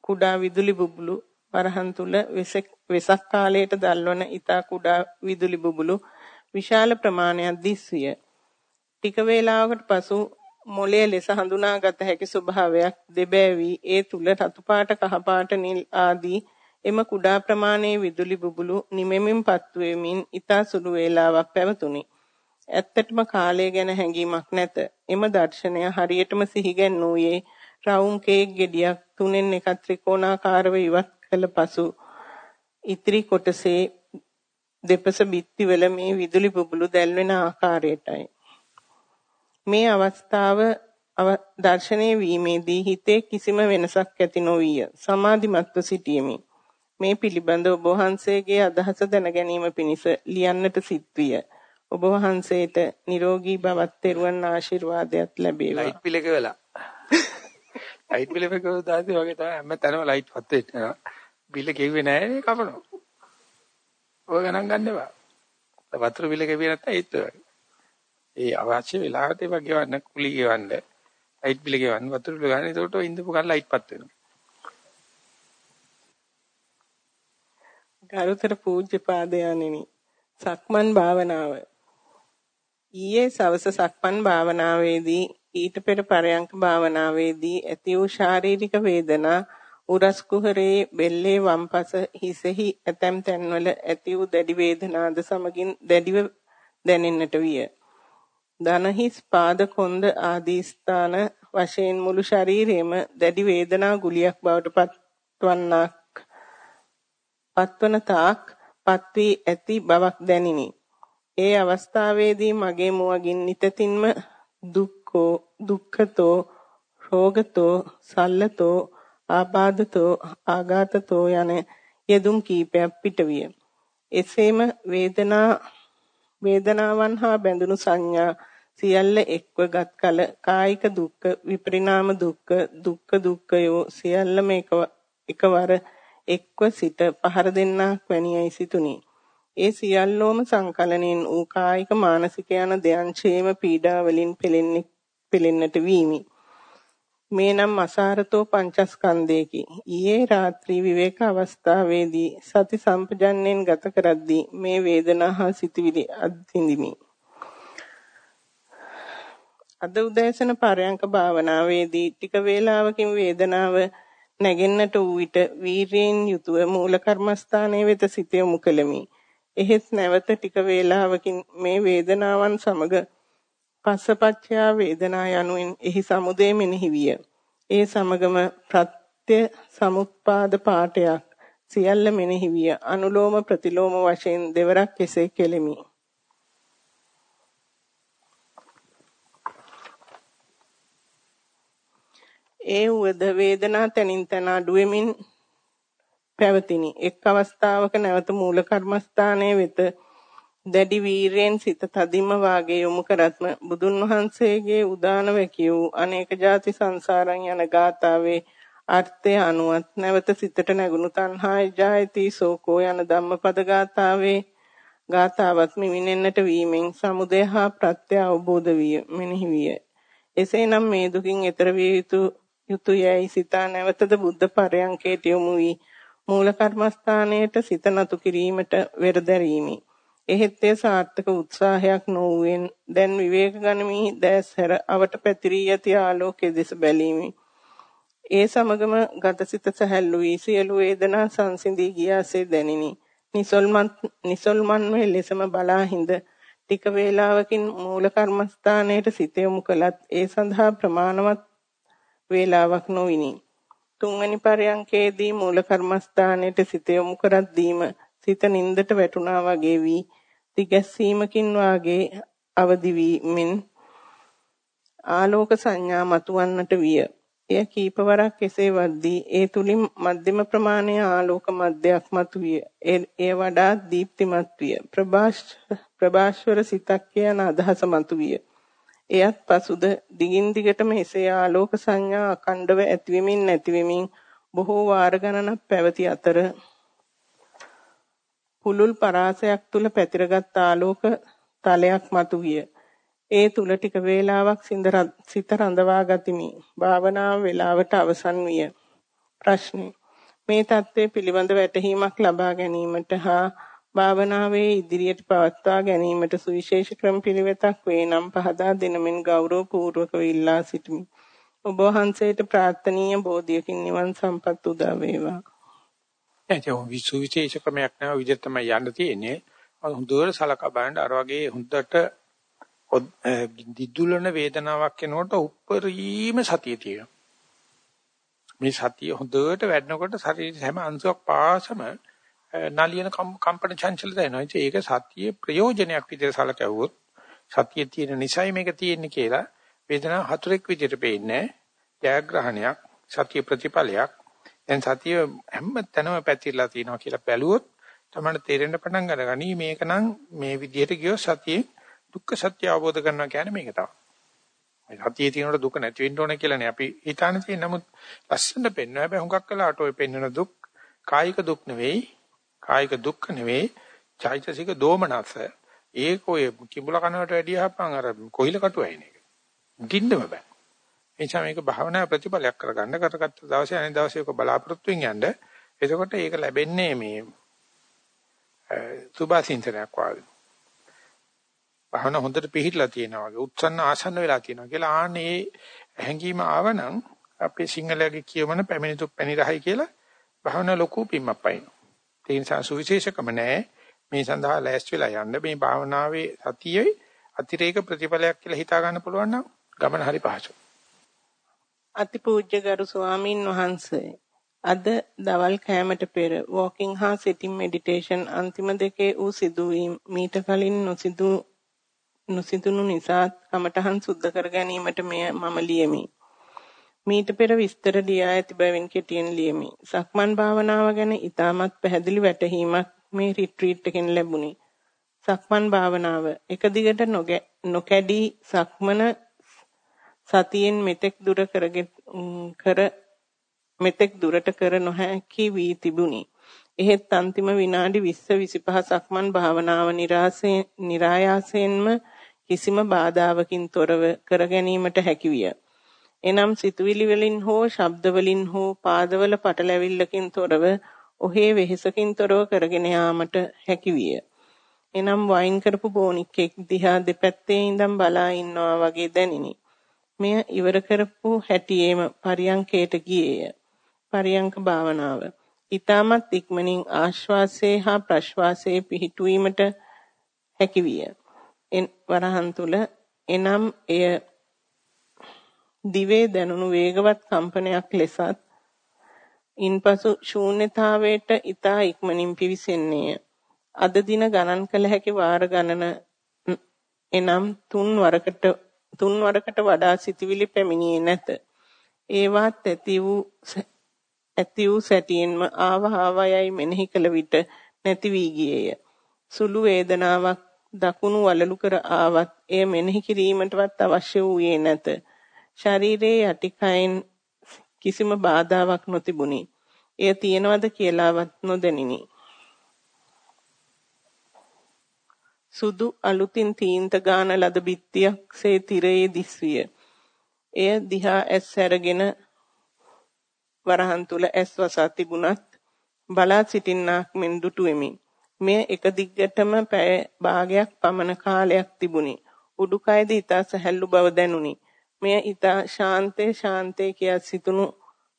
කුඩා විදුලි බුබුලු වරහන් තුල වෙසක් කාලයට දල්වන ඊතා කුඩා විදුලි බුබුලු විශාල ප්‍රමාණයක් දිස්විය. ටික වේලාවකට පසු මොළයේ ලෙස හඳුනාගත හැකි ස්වභාවයක් දෙබෑවි ඒ තුල රතු පාට කහ පාට නිල් ආදී එම කුඩා ප්‍රමාණයේ විදුලි බුබුලු නිමෙමින් පත්වෙමින් ඊතා සුළු වේලාවක් පැවතුණි. ඇත්තටම කාලය ගැන හැඟීමක් නැත. එම දර්ශනය හරියටම සිහිගැන්වූයේ රවුම් කේක් ගෙඩියක් තුනෙන් එකක් ත්‍රිකෝණාකාරව ඉවත් කළ පසු ඉතිරි කොටසේ දෙපස බිත්තිවල මේ විදුලි බුබුලු දැල්වෙන ආකාරයටයි. මේ අවස්ථාව දර්ශනය වීමේදී හිතේ කිසිම වෙනසක් ඇති නොවිය. සමාධිමත්ව සිටියෙමි. මේ පිළිබඳ ඔබ වහන්සේගේ අදහස දැන ගැනීම පිණිස ලියන්නට සිත්විය. ඔබ වහන්සේට නිරෝගී බවත් තෙරුවන් ආශිර්වාදයක් ලැබේවා. ලයිට් බිල් එක වෙලා. ලයිට් බිල් එක දාද්දි වගේ තමයි හැම තැනම ලයිට් පත් වෙනවා. බිල් ගෙව්වේ නැහැ නේ කපනවා. ඔය ගණන් ගන්න එපා. වතුර බිල් ගෙවියේ නැත්නම් ඒත් ඔය. ඒ අවශ්‍ය වෙලාවට ඒවා ගෙවන්න කුලී ගෙවන්න ලයිට් බිල් ගෙවන්න වතුර බිල් ගන්න. ඒකට ඉඳපු ගන්න ලයිට් පත් වෙනවා. ගරුතර පූජ්‍ය පාදයන්ෙනි සක්මන් භාවනාව ඊයේ සවස සක්මන් භාවනාවේදී ඊට පෙර පරයන්ක භාවනාවේදී ඇති වූ ශාරීරික වේදනා උරස් කුහරේ බෙල්ලේ වම්පස හිසෙහි ඇතැම් තැන්වල ඇති වූ දැඩි වේදනාද සමගින් දැඩිව දැනෙන්නට විය. දනහිස් පාද කොන්ද ආදී ස්ථාන වශයෙන් මුළු ශරීරයේම දැඩි වේදනා ගුලියක් බවට පත්වන්නක් පත්වන තාක් පත්වී ඇති බවක් දැනිනි. ඒ අවස්ථාවේදී මගේ මුවගින් නිතින්ම දුක්ඛෝ දුක්ඛතෝ රෝගතෝ සල්ලතෝ ආබාධතෝ ආඝාතතෝ යන යෙදුම් කීපයක් පිටවිය. එසේම වේදනා වේදනාවන් හා බැඳුණු සංඥා සියල්ල එක්ව ගත් කල කායික දුක්ඛ විපරිණාම දුක්ඛ දුක්ඛ දුක්ඛයෝ සියල්ලම එකවර එක්ව සිට පහර දෙන්නක් වැනියයි සිතුනි. ඒ සියල්ලෝම සංකලනෙන් ඌ කායික මානසික යන දෙයන්චේම පීඩා වලින් පෙලෙන්නට වීමි. මේ නම් අසාරතෝ පංචස්කන්ධයකි. ඊයේ රාත්‍රී විවේක අවස්ථාවේදී සති සම්පජන්ණයෙන් ගත කරද්දී මේ වේදනා හා සිතුවිලි අත්විඳිමි. අද උදෑසන පරයන්ක භාවනාවේදී ටික වේලාවකින් වේදනාව නැගෙන්නට වූ විට වීරයෙන් යුතුව මූල කර්මස්ථානයේ වෙත සිත යොමු කළෙමි. එහෙත් නැවත ටික වේලාවකින් මේ වේදනාවන් සමග පස්සපච්චයා වේදනා යනුවෙන් එහි සමුදය මෙනෙහි විය. ඒ සමගම ප්‍රත්‍ය සමුප්පාද පාඨයක් සියල්ල මෙනෙහි විය. අනුලෝම ප්‍රතිලෝම වශයෙන් දෙවරක් එසේ කෙලෙමි. ඒ වද වේදනා තනින් තන අඩුවෙමින් පැවතිනි. එක් අවස්ථාවක නැවත මූල කර්මස්ථානයේ වෙත දැඩි වීරයෙන් සිත තදින්ම වාගේ යොමු කරත්ම බුදුන් වහන්සේගේ උදාන වැකිය වූ අනේක ಜಾති සංසාරං යන ගාථාවේ අර්ථය අනුවත් නැවත සිතට නැගුණු තණ්හාය ජායති සෝකෝ යන ධම්මපද ගාථාවේ ගාථාවත් මිමිනෙන්නට වීමෙන් සමුදය හා ප්‍රත්‍ය අවබෝධ විය මෙනෙහි විය එසේනම් මේ දුකින් එතර විය යුතු යුතුයයි සිතා නැවතද බුද්ධ පරයන්කේට යොමු වී මූල කර්මස්ථානයේට සිත නතු කිරීමට වෙරදැරීමි. එහෙත් එය සාර්ථක උත්සාහයක් නොවුවෙන් දැන් විවේක ගනිමි දැස් හැර අවට පැතිරී යති ආලෝකයේ දෙස බැලීමි. ඒ සමගම ගතසිත සැහැල්ලු වී සියලු වේදනා සංසිඳී ගියාසේ දැනිනි. නිසල්මන් නිසල්මන් වේ ලෙසම බලා හිඳ ටික වේලාවකින් මූල කර්මස්ථානයේට සිත යොමු කළත් ඒ සඳහා ප්‍රමාණවත් වේලාවක් නොවිනි. තුන්වැනි පරයන්කේදී මූල කර්මස්ථානයේට සිත යොමු කරද්දීම සිත නින්දට වැටුණා වගේ වී දිගැස්සීමකින් වාගේ අවදි වීමෙන් ආලෝක සංඥා මතුවන්නට විය. එය කීපවරක් එසේ වද්දී ඒ තුලින් මධ්‍යම ප්‍රමාණයේ ආලෝක මැදයක් මතුවිය. එය වඩා දීප්තිමත් විය. ප්‍රභාස්වර සිතක් යන අදහස මතුවිය. එයත් පසුද දිගින් දිගටම එසේ ආලෝක සංඥා අකණ්ඩව ඇතිවෙමින් නැතිවෙමින් බොහෝ වාර ගණනක් පැවති අතර පුලුල් පරාසයක් තුල පැතිරගත් ආලෝක තලයක් මතුවිය. ඒ තුල ටික වේලාවක් සිත රඳවා ගතිමි. භාවනාව වේලාවට අවසන් විය. ප්‍රශ්නේ මේ தત્ත්වය පිළිබඳ වැටහීමක් ලබා ගැනීමට හා භාවනාවේ ඉදිරියට පවත්වා ගැනීමට සුවිශේෂ ක්‍රම පිළිවෙතක් වේ නම් පහදා දෙනමින් ගෞරව පූර්වකව ඉල්ලා සිටිමි. ඔබ වහන්සේට ප්‍රාර්ථනීය බෝධියකින් නිවන් සම්පත් උදා වේවා. එතකොට විසුවිශේෂ ක්‍රමයක් නෑ විදිහට තමයි යන්න තියෙන්නේ. හොඳට සලකා බලන්න අර වගේ හොඳට දිදුලන වේදනාවක් එනකොට උප්පරීම සතිය තියෙනවා. මේ සතිය හොඳට වැඩනකොට ශරීරයේ හැම අංශයක් පාසම නලියන කම්පන චංචල දැනෙනවා. ඒක සතියේ ප්‍රයෝජනයක් විදිහට සලකවුවොත් සතියේ තියෙන නිසයි මේක තියෙන්නේ කියලා වේදනාව හතුරෙක් විදිහට පේන්නේ ජයග්‍රහණයක් සතිය ප්‍රතිඵලයක්. දැන් සතිය හැම තැනම පැතිරලා තියෙනවා කියලා බැලුවොත් තමයි තේරෙන්න පටන් ගන්නගනි මේක නම් මේ විදිහට ගියොත් සතියේ දුක්ඛ සත්‍ය අවබෝධ කරනවා කියන්නේ මේක තමයි. මේ සතියේ තියෙනකොට දුක නැති වෙන්න ඕන කියලානේ අපි හිතාන තියෙන නමුත් ලස්සන පෙන්වන හැබැයි හුඟක් කළාට ඔය පෙන්වන දුක් කායික දුක් නෙවෙයි කායික දුක්ඛ නෙවෙයි චෛතසික දෝමනස ඒක ඔය කිඹුල කනවට වැඩිය හපන් අර කොහිල කටුවයින එක. ගින්නම බෑ. එනිසා මේක භාවනා ප්‍රතිඵලයක් කරගන්න කරගත්ත දවසේ අනිත් දවසේ ඔක බලාපොරොත්තුෙන් යන්න. එතකොට ඒක ලැබෙන්නේ මේ සුභාසින්තනයක් වගේ. භාවනා හොඳට පිළිහිලා තියෙනවා වගේ උත්සන්න ආසන්න වෙලා තියෙනවා කියලා ආන්නේ හැංගීම ආවනම් අපේ සිංහලයේ කියවන පැමිණිතු පැණි කියලා භාවනා ලොකු පිම්මක් පයින්. ඒ නිසා සුවිශේෂකම නැහැ. මේ සඳහා ලෑස්ති වෙලා යන්න මේ භාවනාවේ සතියේ අතිරේක ප්‍රතිඵලයක් කියලා හිතා ගන්න පුළුවන් නම් ගමන හරි පහසුයි. අතිපූජ්‍ය ගරු ස්වාමින් වහන්සේ අද දවල් කෑමට පෙර walking හා sitting meditation අන්තිම දෙකේ ඌ සිදුවීම් මීට කලින් නොසිදු නොසිදුණු නිසා කමඨහන් සුද්ධ කර ගැනීමට මෙය මම ලියමි. මීට පෙර විස්තර ලියා ඇති බැවින් කෙටියෙන් ලියමි. සක්මන් භාවනාව ගැන ඊටමත් පැහැදිලි වැටහීමක් මේ රිට්‍රීට් එකෙන් ලැබුණි. සක්මන් භාවනාව එක දිගට නොකැඩී සක්මන සතියෙන් මෙතෙක් දුර කරගෙන කර මෙතෙක් දුරට කර නොහැකි වී තිබුණි. එහෙත් අන්තිම විනාඩි 20 25 සක්මන් භාවනාව નિરાයාසයෙන්ම කිසිම බාධාවකින් තොරව කර ගැනීමට හැකි විය. එනම් සිතුවිලි වලින් හෝ ශබ්ද වලින් හෝ පාදවල පටලැවිල්ලකින් තොරව ඔහේ වෙහෙසකින් තොරව කරගෙන යාමට හැකි විය. එනම් වයින් කරපු බෝනික්ෙක් දිහා දෙපැත්තේ ඉඳන් බලා ඉන්නවා වගේ දැනිනි. මෙය ඉවර කරපු හැටියේම පරියංකයට ගියේය. පරියංක භාවනාව. ඊටමත් ඉක්මනින් ආශ්වාසයේ හා ප්‍රශ්වාසයේ පිහිටුවීමට හැකි විය. වරහන් තුල එනම් එය දිවේ දැනුණු වේගවත් කම්පනයක් ලෙසත් ඉන්පසු ශූන්‍යතාවයට ඊතා ඉක්මනින් පිවිසෙන්නේය. අද දින ගණන් කළ හැකි වාර ගණන එනම් තුන් වරකට තුන් වරකට වඩා සිටිවිලි පැමිණියේ නැත. ඒවත් ඇති වූ ඇති වූ සැටියෙන්ම ආව ආවයයි මෙනෙහි කළ විට නැති වී ගියේය. සුළු වේදනාවක් දකුණු වලලු කර ආවත් එය මෙනෙහි කිරීමටවත් අවශ්‍ය වූයේ නැත. ශරීරයේ යටිකයෙන් කිසිම බාධාවක් නොතිබුණි. එය තියෙනවද කියලාවත් නොදැනිනි. සුදු අලුතින් තීන්ත ගාන ලද බිත්තියක් සේ තිරයේ දිස්විය. එය දිහා ඇස් හැරගෙන වරහන් තුල ඇස් වසා තිබුණත් බලා සිටින්නාක් මෙන් දුටුවෙමි. මෙය එක දිග්ගටම පැය භාගයක් පමණ කාලයක් තිබුණි. උඩුකයද ඊතා සැහැල්ලු බව දැනුනි. මෙය ඊතා ශාන්තේ ශාන්තේ කියා සිතුණු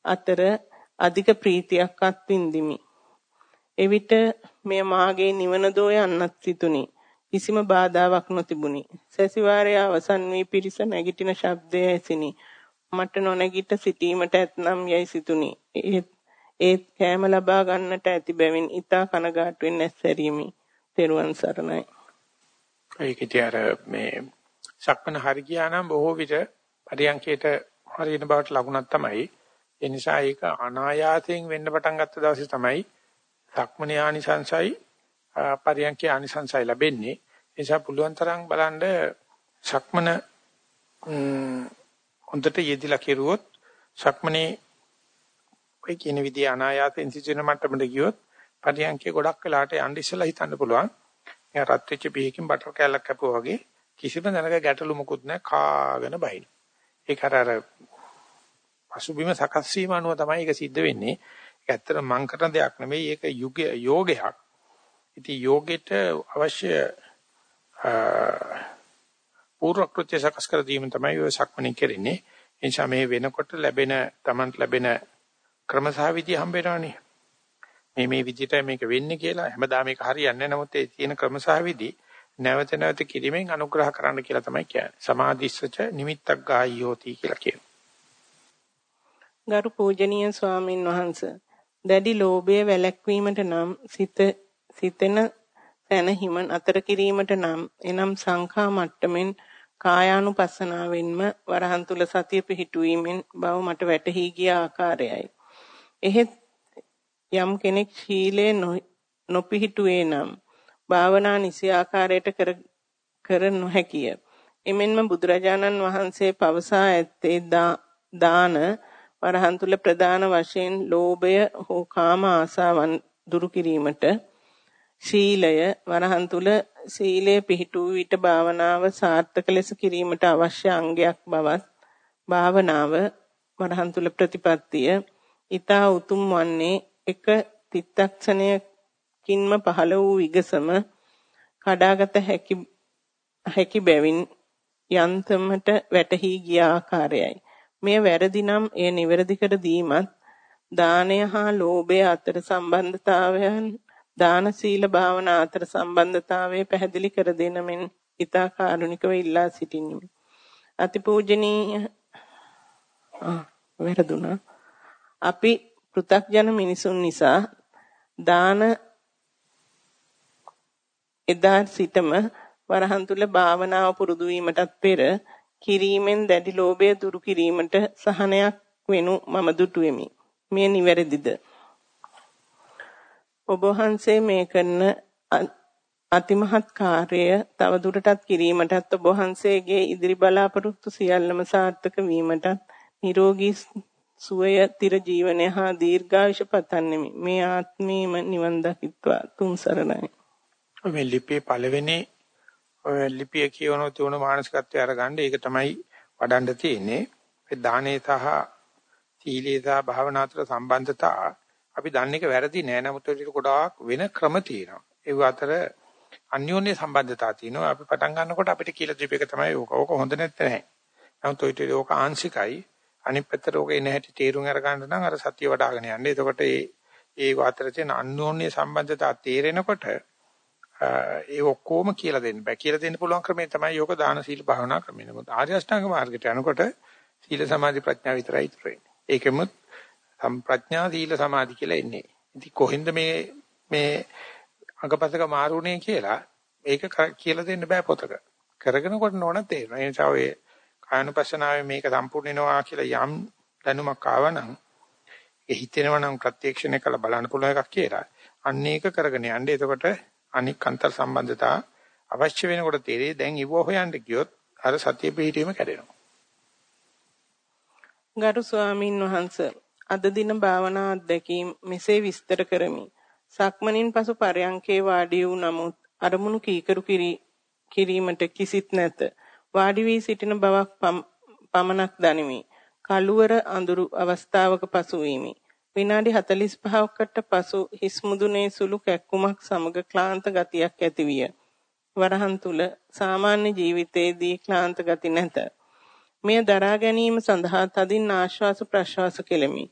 අතර අධික ප්‍රීතියක් අත්විඳිමි. එවිට මෙය මාගේ නිවන දෝ යන්නත් සිතුනි. කිසිම බාධාවක් නොතිබුණි. සැසිවාරය අවසන් වී පිරිස නැගිටින ශබ්දය ඇසිනි. මට නොනැගිට සිටීමට ඇතනම් යයි සිතුනි. ඒත් කෑම ලබා ගන්නට ඇති බැවින් ඊතා කනගාටුවෙන් ඇස්සැරීමි. තෙරුවන් සරණයි. ඒකේ අර මේ සක්මන හරි ගියා නම් බොහෝ විට පරියන්කේට හරියන බවට ලකුණක් තමයි. ඒ නිසා ඒක අනායාසයෙන් වෙන්න පටන් ගත්ත දවසේ තමයි සක්මනේ ආනිසංසයි පරියන්කේ ආනිසංසයි ලැබෙන්නේ. ඒ නිසා පුළුවන් තරම් බලන්න සක්මන හොඳට යෙදිලා කෙරුවොත් සක්මනේ ඔය කියන විදිහ අනායාසයෙන් සිදුවෙන මට්ටමට ගියොත් පරියන්කේ ගොඩක් වෙලාට යන්න ඉස්සලා හිතන්න පුළුවන්. එයා රත් වෙච්ච පිහකින් බටර් කෑල්ලක් කැපුවා වගේ කිසිම දැනක ගැටලු මොකුත් නැහැ කාගෙන බහින. ඒක අර අර පසුබිම සකස් වීම අනුව තමයි ඒක සිද්ධ වෙන්නේ. ඒක ඇත්තට මං කරන දෙයක් නෙමෙයි ඒක යුග යෝගයක්. ඉතින් යෝගෙට අවශ්‍ය පූර්ව කෘත්‍ය සකස් කර දීම තමයි ඔය සක්මණේ කරන්නේ. ඒ නිසා මේ වෙනකොට ලැබෙන Taman ලැබෙන ක්‍රමසහ විදි හම්බ වෙනවනේ. මේ මේ විදිහට මේක වෙන්නේ කියලා හැමදාම මේක හරියන්නේ නැහැ. නමුත් ඒ තියෙන ක්‍රමසහ විදි නැවත නැවත කිරීමෙන් අනුග්‍රහ කරන්න කියලා තමයි කියන්නේ. සමාධිස්සච නිමිත්තක් ගායියෝති කියලා කියනවා. ගරු පූජනීය ස්වාමින් වහන්සේ දැඩි ලෝභය වැළැක්වීමට නම් සිත සිතෙන තැන හිමන් අතර කිරීමට නම් එනම් සංඛා මට්ටමින් කායානුපස්සනාවෙන්ම වරහන් තුල සතිය පිහිටුවීමෙන් බව මට වැටහි ගිය ආකාරයයි. එහෙත් යම් කෙනෙක් ශීලයේ නොපිහිටුවේ නම් භාවනා නිසි ආකාරයට කර කර නොහැකිය. එමෙන්ම බුදුරජාණන් වහන්සේ පවසා ඇත්තේ දාන වරහන් තුල ප්‍රධාන වශයෙන් ලෝභය හෝ කාම ආසාවන් දුරු කිරීමට ශීලය වරහන් තුල සීලය පිහිටුව විට භාවනාව සාර්ථක ලෙස කිරීමට අවශ්‍ය අංගයක් බවත් භාවනාව වරහන් තුල ප්‍රතිපත්තිය ඊතා උතුම් වන්නේ එක තිත්තක්ෂණයකින්ම පහළ වූ විගසම කඩාගත හැකි හැකි බැවින් යන්තමට වැටහි ගිය ආකාරයයි. මෙය වැරදි නම් එය නිවැරදි කර දීමත් දානය හා ලෝභය අතර සම්බන්ධතාවයන් දාන සීල භාවනා අතර සම්බන්ධතාවය පැහැදිලි කර දෙන මෙන් ඊතා කාරුණිකව ඉල්ලා සිටින්නේ. අතිපූජනීය වැරදුනා. අපි පෘථග්ජන මිනිසුන් නිසා දාන එදා සිටම වරහන් තුල භාවනාව පුරුදු වීමටත් පෙර කිරීමෙන් දැඩි ලෝභය දුරු කිරීමට සහනයක් වෙනු මම දුටුවෙමි. මේ නිවැරදිද? ඔබ වහන්සේ මේ කරන අතිමහත් කාර්යය තවදුරටත් කිරීමටත් ඔබ වහන්සේගේ ඉදිරි බලාපොරොත්තු සියල්ලම සාර්ථක වීමටත් නිරෝගී සුවය තිර ජීවනය හා දීර්ඝායුෂ පතන්නෙමි. මේ ආත්මීයම නිවන් දකිත්වා තුන් සරණයි. මේ ලිපියේ පළවෙනි ඔය ලිපිය කියවන තුන මානසිකත්වය අරගන්න ඒක තමයි වඩන්න තියෙන්නේ. ඒ දානේ සහ සීලේ සහ භාවනා අතර සම්බන්ධතා අපි දන්නේ එක වැරදි නෑ. නමුත් ඒක ගොඩාක් වෙන ක්‍රම තියෙනවා. ඒ අතර අන්‍යෝන්‍ය සම්බන්ධතා තියෙනවා. අපි පටන් ගන්නකොට අපිට කියලා දීප එක තමයි ඕක. ඕක හොඳ නැත්නම් නැහැ. නමුත් ඔය ටික ඕක ආංශිකයි. අනිත් පැත්තට ඕක එන හැටි තේරුම් අරගන්න නම් අර සතිය වඩ아가න යන්නේ. එතකොට ඒ ඒ අතර තියෙන අන්‍යෝන්‍ය සම්බන්ධතා තේරෙනකොට ඒ ඔක්කොම කියලා දෙන්න බෑ. කියලා දෙන්න පුළුවන් ක්‍රමය තමයි යෝග දාන සීල භාවනා ක්‍රමය. මොකද ආර්ය අෂ්ටාංග මාර්ගයට යනකොට සීල සමාධි ප්‍රඥා විතරයි ඉතුරු වෙන්නේ. ඒකෙමුත් ප්‍රඥා සීල සමාධි කියලා එන්නේ. ඉතින් කොහෙන්ද මේ මේ අඟපසක මාරුනේ කියලා ඒක කියලා දෙන්න බෑ පොතක. කරගෙනකොට නෝන තේරෙනවා. ඒ නිසා ඔය කායනුපස්සනාවේ මේක සම්පූර්ණ වෙනවා කියලා යම් දැනුමක් ආවනම් ඒ හිතෙනවා නම් ප්‍රත්‍යක්ෂණය කළ බලන්න පුළුවන් එකක් කියලා. අන්න ඒක කරගෙන යන්න. එතකොට අනික් අන්තර් සම්බන්ධතා අවශ්‍ය වෙනකොට තේරෙයි දැන් ඉව හොයන්න ගියොත් අර සතිය පිහිටීම කැඩෙනවා. ගරු ස්වාමින් වහන්සේ අද දින භාවනා අධ්‍යක්ීම් මෙසේ විස්තර කරමි. සක්මනින් පසු පරයන්කේ වාඩි වූ නමුත් අරමුණු කීකරු කිරීමට කිසිත් නැත. වාඩි වී සිටින බවක් පමණක් දනිමි. කළුවර අඳුරු අවස්ථාවක පසු වීමි. විනාඩි 45කට පසු හිස් මුදුනේ සුළු කැක්කුමක් සමග ක්ලාන්ත ගතියක් ඇතිවිය. වරහන් තුල සාමාන්‍ය ජීවිතයේදී ක්ලාන්ත ගති නැත. මෙය දරා ගැනීම සඳහා තදින් ආශ්වාස ප්‍රශ්වාස කෙලෙමි.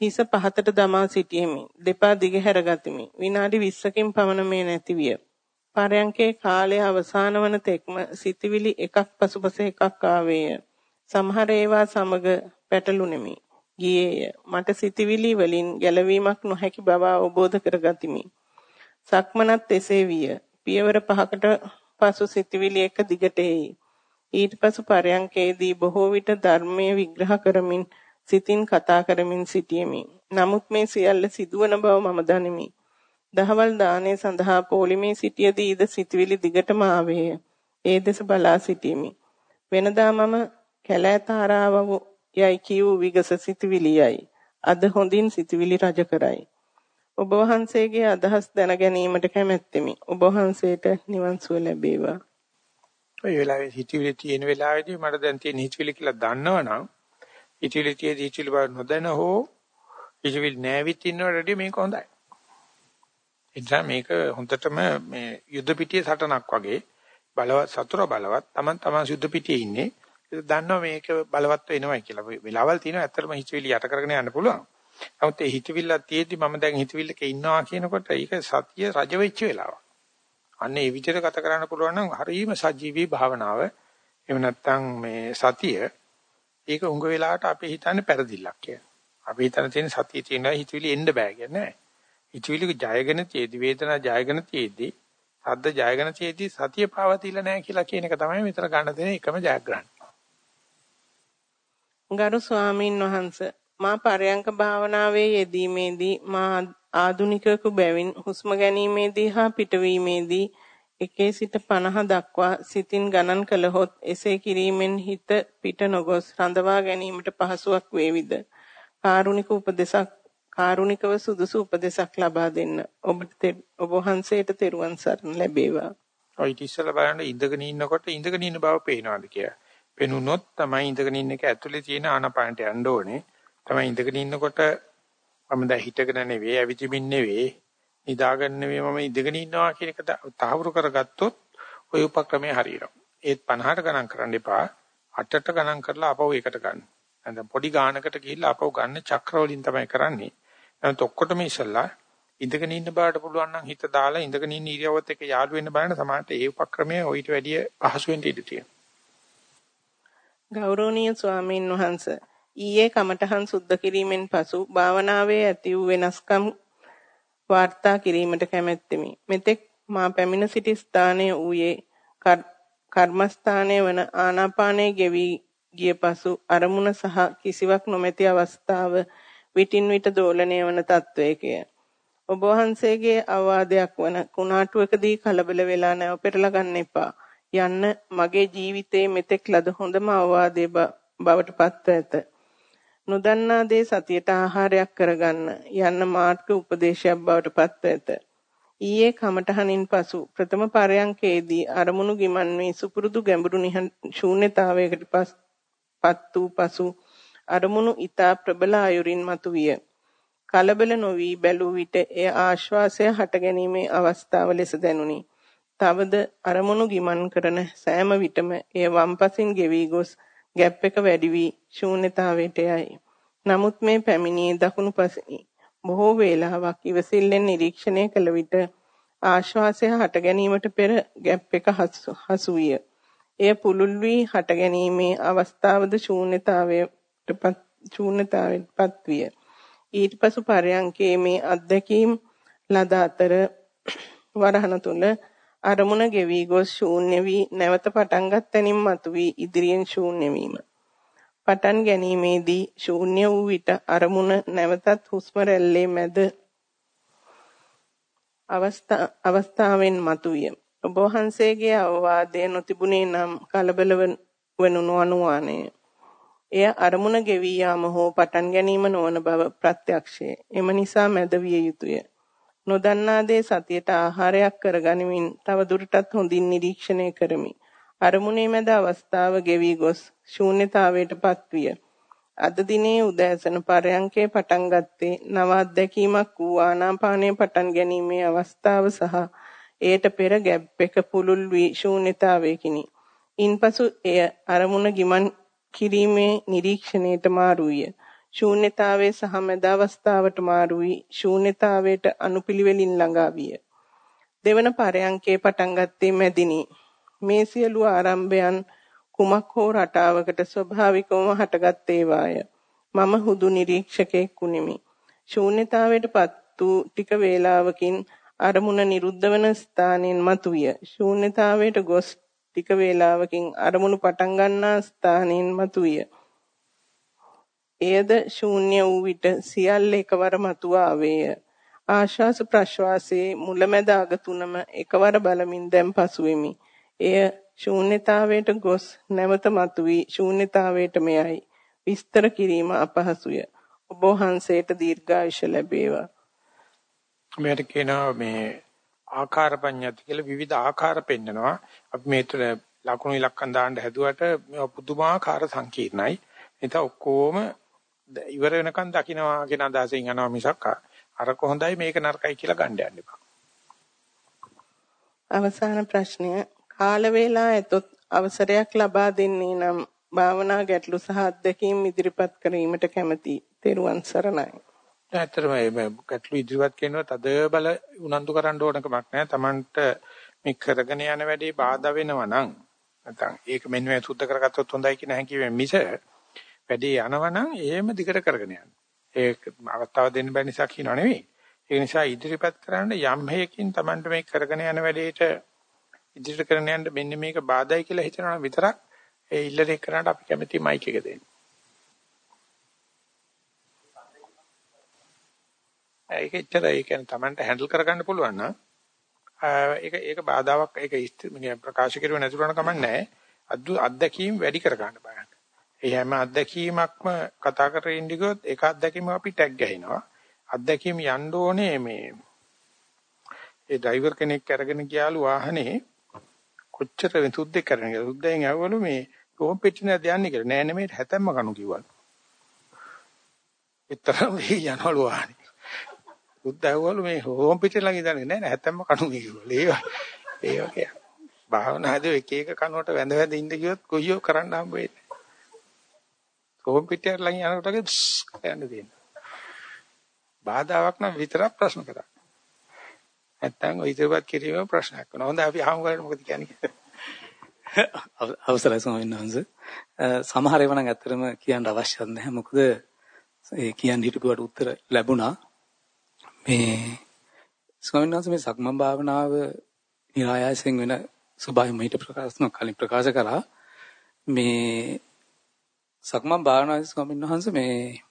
හිස පහතට දමා සිටියෙමි. දෙපා දිගහැර ගතිමි. විනාඩි 20කින් පමණ මේ නැතිවිය. පරයන්කේ කාලය අවසාන වන තෙක්ම සිතවිලි එකක් පසුපස එකක් ආවේය. සමහර ඒවා සමග පැටළුණෙමි. ගියේය. මට සිතවිලි වලින් ගැලවීමක් නොහැකි බව අවබෝධ කරගතිමි. සක්මනත් එසේ විය. පියවර පහකට පසු සිතවිලි එක දිගට එයි. ඊට පසු පරයන්කේදී බොහෝ විට ධර්මයේ විග්‍රහ කරමින් සිතින් කතා කරමින් සිටියෙමි. නමුත් මේ සියල්ල සිදුවන බව මම දනිමි. දහවල් දාණය සඳහා පොලිමේ සිටියදී ඊද සිතවිලි දිගටම ආවේය. ඒ දෙස බලා සිටියෙමි. වෙනදා මම කැලෑ තාරාව යයි කියූ විගස සිතවිලියයි. අද හොඳින් සිතවිලි රජ කරයි. ඔබ වහන්සේගේ අදහස් දැන ගැනීමට කැමැත්තෙමි. ඔබ වහන්සේට නිවන් සුව ලැබේවා. ඔය වෙලාවේ හිතවිලි තියෙන වෙලාවේදී මට දැන් තියෙන හිතවිලි කියලා දන්නවනම් හිතවිලි තියෙදි හිතවිලි බව නොදැන හෝ හිතවිලි නැවිත් ඉන්නවට මේක හොඳයි. එනිසා මේක හොඳටම මේ යුද්ධ පිටියේ සටනක් වගේ බලවත් සතුර බලවත් Taman Taman යුද්ධ පිටියේ ඉන්නේ. ඒක දන්නවා මේක බලවත් වෙනවයි කියලා. වෙලාවල් තියෙනවා ඇත්තටම හිතවිලි යට කරගෙන යන්න පුළුවන්. නමුත් ඒ හිතවිල්ල තියෙද්දි මම දැන් හිතවිල්ලක ඉන්නවා කියනකොට ඒක සතිය රජ වෙච්ච වෙලාවක්. අන්න ඒ විදිහට ගත කරන්න පුළුවන් නම් හරීම සජීවී භාවනාව. එහෙම නැත්නම් මේ සතිය ඒක උඟ වෙලාවට අපි හිතන්නේ පෙරදිල්ලක් කියලා. අපි හිතන තියෙන සතිය තියෙනවා හිතවිලි එන්න බෑ කියන්නේ නැහැ. හිතවිලි ජයගෙන තියේදි වේදනා ජයගෙන තියේදි සද්ද ජයගෙන තියේදි සතිය පාවතිලා නැහැ කියලා කියන එක තමයි මෙතන ගන්න දෙන එකම ජයග්‍රහණය. ගරු ස්වාමින් වහන්සේ මා පරයන්ක භාවනාවේ යෙදීමේදී මා ආදුනිකයෙකු බැවින් හුස්ම ගැනීමේදී හා පිටවීමේදී එකේ සිට 50 දක්වා සිතින් ගණන් කළහොත් එසේ කිරීමෙන් හිත පිට නොගොස් රඳවා ගැනීමට පහසුවක් වේවිද? කාරුණික උපදේශක් කාරුණිකව සුදුසු උපදේශක් ලබා දෙන්න. ඔබට ඔබ වහන්සේට තෙරුවන් සරණ ලැබේවා. ඔය ඉතිස්සලා බලන්න ඉඳගෙන ඉන්නකොට ඉඳගෙන ඉන්න බව පේනවාද කියලා. වෙනුනොත් තමයි ඉඳගෙන ඉන්න එක ඇතුලේ තියෙන ආනාපානට යන්න ඕනේ. තමයි ඉඳගෙන ඉන්නකොට මම දැන් හිටගෙන නෙවෙයි, ඇවිදිමින් නෙවෙයි, නිදාගෙන නෙවෙයි මම ඉඳගෙන ඉන්නවා කියන එක තහවුරු කරගත්තොත් ওই උපක්‍රමය හරියනවා. ඒත් 50ට ගණන් කරන්න එපා. 8ට ගණන් කරලා අපව එකට ගන්න. නැත්නම් පොඩි ගානකට ගිහිල්ලා අපව ගන්න චක්‍රවලින් තමයි කරන්නේ. නැත්නම් ඔක්කොටම ඉස්සලා ඉඳගෙන ඉන්න බාට පුළුවන් නම් හිත දාලා ඉඳගෙන ඉන්න ඉරියව්වත් එක්ක යාළු වෙන්න බලන්න සමහරට ඒ උපක්‍රමය ඔయిత වැඩිය පහසුවෙන් ඉඳී තියෙනවා. ගෞරවනීය ස්වාමීන් වහන්සේ ඊයේ කමඨහන් සුද්ධ කිරීමෙන් පසු භාවනාවේ ඇති වූ වෙනස්කම් වාර්තා කිරීමට කැමැත්තෙමි. මෙතෙක් මා පැමිණ සිටි ස්ථානයේ ඌයේ කර්මස්ථානයේ වන ආනාපානයේ ගෙවි ගිය පසු අරමුණ සහ කිසිවක් නොමැති අවස්ථාව විටින් විට දෝලණය වන තත්වයකය. ඔබ වහන්සේගේ අවවාදයක් වන කුණාටුවකදී කලබල වෙලා නැව පෙරලා ගන්න එපා. යන්න මගේ ජීවිතයේ මෙතෙක් ලද හොඳම අවවාදයේ බවට පත්ව ඇත. නොදන්නා දේ සතියට ආහාරයක් කරගන්න යන්න මාර්ග උපදේශයක් බවට පත්ව ඇත. ඊයේ කමඨහනින් පසු ප්‍රථම පරයන්කේදී අරමුණු ගිමන් වී සුපුරුදු ගැඹුරු ශූන්‍යතාවයකට පත් වූ පසු අරමුණු ඊතා ප්‍රබල ආයුරින් මතුවිය. කලබල නොවි බැලූ විට එය ආශ්වාසය හටගැනීමේ අවස්ථාව ලෙස දැනුනි. තවද අරමුණු ගිමන් කරන සෑම විටම එය වම්පසින් ගෙවි ගොස් ગેප් එක වැඩි වී ශූන්‍යතාවයට යයි. නමුත් මේ පැමිණියේ දකුණු පසිනි. බොහෝ වේලාවක් ඉවසිල්ලෙන් නිරීක්ෂණය කළ විට ආශ්වාසය හට ගැනීමට පෙර ગેප් එක හසු විය. එය පුළුල් වී හට ගැනීමේ අවස්ථාවද ශූන්‍යතාවයටපත් ශූන්‍යතාවයටපත් විය. ඊට පසු පරයන්කේ මේ අත්දැකීම් ලද අතර වරහන තුල අරමුණ ගෙවි ගොස් ශූන්‍ය වී නැවත පටන් ගත්තනින් මතුවී ඉදිරියෙන් ශූන්‍ය වීම. පටන් ගැනීමේදී ශූන්‍ය වූ විට අරමුණ නැවතත් හුස්ම රැල්ලේ මැද අවස්ථාවෙන් මතුවිය. ඔබ වහන්සේගේ අවවාදය නොතිබුණේ නම් කලබල වනු නොඅනුවානේ. එය අරමුණ ගෙවී යාම හෝ පටන් ගැනීම නොවන බව ප්‍රත්‍යක්ෂය. එම නිසා මැද විය යුතුය. නොදන්නා දේ සතියට ආහාරයක් කරගනිමින් තව දුරටත් හොඳින් නිරීක්ෂණය කරමි. අරමුණේ මැද අවස්ථාව ගෙවි ගොස් ශූන්‍යතාවයටපත් විය. අද දිනේ උදෑසන පරයන්කේ පටන් ගත්තේ නව අත්දැකීමක් වූ ආනාපානයේ පටන් ගැනීමේ අවස්ථාව සහ එයට පෙර ගැප් එක පුළුල් වී ශූන්‍යතාවයකිනි. ඉන්පසු එය අරමුණ ගිමන් කිරීමේ නිරීක්ෂණයට මාරු විය. ශූන්‍යතාවයේ සහ මැද අවස්ථාවට මාරු වී ශූන්‍යතාවයට අනුපිළිවෙලින් ළඟා විය. දෙවන පරයන්කේ පටන් ගත්තේ මැදිනි. මේ සියලු ආරම්භයන් කුමක් හෝ රටාවකට ස්වභාවිකවම හටගත් ඒවාය. මම හුදු නිරීක්ෂකෙක් වුනිමි. ශූන්‍යතාවයටපත් වූ ටික වේලාවකින් අරමුණ නිරුද්ධ වන ස්ථානයෙන් මතුවිය. ශූන්‍යතාවයට ගොස් ටික වේලාවකින් අරමුණු පටන් ගන්නා ස්ථානයෙන් මතුවිය. එයද ශූන්‍ය වූ විට සියල්ල එකවර මතුව ආවේය. ආශ්වාස ප්‍රශ්වාසයේ මුලැමැද අග තුනම එකවර බලමින් දැන් පසුවෙමි. එය ශූන්‍යතාවයට ගොස් නැවත මතුවී ශූන්‍යතාවයට මෙයයි. විස්තර කිරීම අපහසුය. ඔබ වහන්සේට දීර්ඝායුෂ ලැබේවා. මෙයට කියනවා මේ ආකාර පඤ්ඤාති කියලා විවිධ ආකාර පෙන්නනවා. අපි මේතර ලකුණු ඉලක්කම් දාන්න හැදුවට පුදුමාකාර සංකීර්ණයි. ඒත ඔක්කොම ඉවර වෙනකන් දකින්නවා කියන අදහසින් යනවා මිසක් අර කොහොඳයි මේක නරකයි කියලා ගන්න යන්න එපා. අවසාන ප්‍රශ්නය කාල වේලා ඇතොත් අවසරයක් ලබා දෙන්නේ නම් භාවනා ගැටලු සහ අත්දැකීම් ඉදිරිපත් කිරීමට කැමැති. තෙරුවන් සරණයි. ඇත්තටම මේ ගැටලු ඉදිරිපත් කරනවා තද බල උනන්දු කරන්න ඕනකමක් නැහැ. Tamanට මේ කරගෙන යන වැඩේ බාධා වෙනවා නම් නැත්නම් ඒක මෙන්න මේ සුද්ධ කරගත්තොත් හොඳයි කියන හැඟීම මිස වැඩේ යනවා නම් එහෙම දිගට කරගෙන යන්න. ඒක අවස්ථාව දෙන්න බැරි නිසා කියනව නෙවෙයි. ඒ නිසා ඉදිරිපත් කරන්න යම් හේකින් Tamanට මේ කරගෙන යන වැඩේට ඉදිරියට කරගෙන යන්න මෙන්න මේක බාධායි කියලා හිතනවා විතරක් ඒ ඉල්ලන එකනට අපි කැමති මයික් එක දෙන්න. ඒක එච්චර ඒ කියන්නේ Tamanට හැන්ඩල් කරගන්න පුළුවන් නම් ඒක ඒක බාධාවක් ඒක ප්‍රකාශ කරුවේ නැතුණා කමක් නැහැ. අත්දැකීම් වැඩි කරගන්න බලන්න. ඒ හැම අත්දැකීමක්ම කතා කරගෙන ඉඳිගොත් ඒක අත්දැකීම අපි ටැග් ගහිනවා. අත්දැකීම් යන්න ඕනේ මේ ඒ ඩ්‍රයිවර් කෙනෙක් අරගෙන ගියාලු වාහනේ කොච්චර සුද්දෙක් කරන්නේ කියලා. සුද්දෙන් ඇහුවලු මේ කොහොම පිටිනද යන්නේ කියලා. නෑ නෙමෙයි හැතැම්ම කණු කිව්වලු. ඒතරම් වෙයි යනවලු ආනේ. සුද්ද ඇහුවලු මේ කොහොම පිටින් ළඟ ඉඳන්නේ නෑ නෑ හැතැම්ම කණු කිව්වලු. ඒ ඒ වගේ. භාවනාදී එක එක කනුවට වැඳ වැඳ ඉඳ ගියොත් කොයියෝ කරන්න හම්බ වෙන්නේ. කොහොම පිටියට ළඟ යනකොට යන්න දෙන්න. බාධාවක් නම් විතරක් ප්‍රශ්න කරා. නැත්තම් ඔය ඉදිරිපත් කිරීම ප්‍රශ්නයක් වෙනවා. හොඳයි අපි අහමු කරලා මොකද කියන්නේ? [LAUGHS] අවසරයි ස්වාමීන් වහන්සේ. සමහර ඒවා නම් ඇත්තටම කියන්න අවශ්‍යත් නැහැ. මොකද ඒ කියන්න හිටපුවට උත්තර ලැබුණා. මේ ස්වාමීන් වහන්සේ මේ සක්මන් භාවනාව નિરાයයෙන් වෙන ස්වභාවය මීට ප්‍රකාශන කලින් ප්‍රකාශ කරා. මේ සක්මන් භාවනාවේ ස්වාමීන් වහන්සේ මේ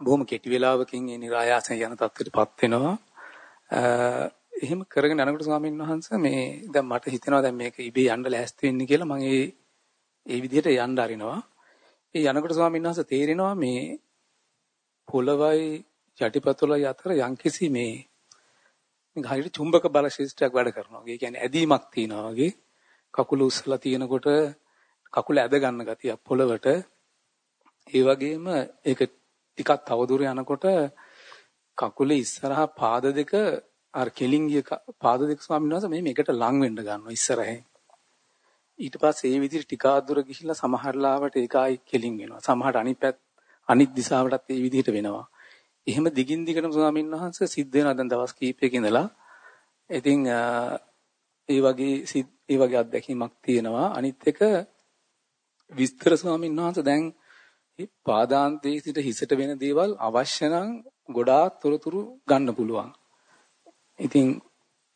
බොහොම කෙටි වෙලාවකින් ඒ નિરાයයෙන් යන තත්ත්වයටපත් වෙනවා. එහෙම කරගෙන යනකොට ස්වාමීන් වහන්සේ මේ දැන් මට හිතෙනවා දැන් මේක ඉබේ යන්න ලෑස්ති වෙන්නේ කියලා මම ඒ ඒ විදිහට යන්න අරිනවා. ඒ යනකොට ස්වාමීන් වහන්සේ තේරෙනවා මේ පොළවයි යටිපතුලයි අතර යම්කිසි මේ හරියට චුම්බක බල ශිෂ්ටයක් වැඩ කරනවා. ඒ කියන්නේ ඇදීමක් තියෙනවා වගේ කකුල උස්සලා තියෙනකොට කකුල ඇද ගන්න ගතිය පොළවට ඒ වගේම ඒක ටිකක් තවදුර යනකොට කකුලේ ඉස්සරහා පාද දෙක අර කෙලින් ගිය පාද දෙක ස්වාමීන් වහන්සේ මේ මේකට ලං වෙන්න ගන්නවා ඉස්සරහින්. ඊට පස්සේ ඒ විදිහට ටිකක් දුර ගිහිල්ලා සමහර ලාවට ඒකයි කෙලින් වෙනවා. සමහරට අනිත් පැත් අනිත් දිශාවටත් ඒ විදිහට වෙනවා. එහෙම දිගින් දිගටම ස්වාමීන් වහන්සේ සිද්ධ වෙනවා දැන් දවස් කීපයක ඉඳලා. ඉතින් ඒ වගේ ඒ වගේ අත්දැකීමක් තියෙනවා. අනිත් එක විස්තර ස්වාමීන් වහන්සේ දැන් මේ පාදාන්තයේ සිට හිසට වෙන දේවල් අවශ්‍ය නම් ගොඩාක් තොරතුරු ගන්න පුළුවන්. ඉතින්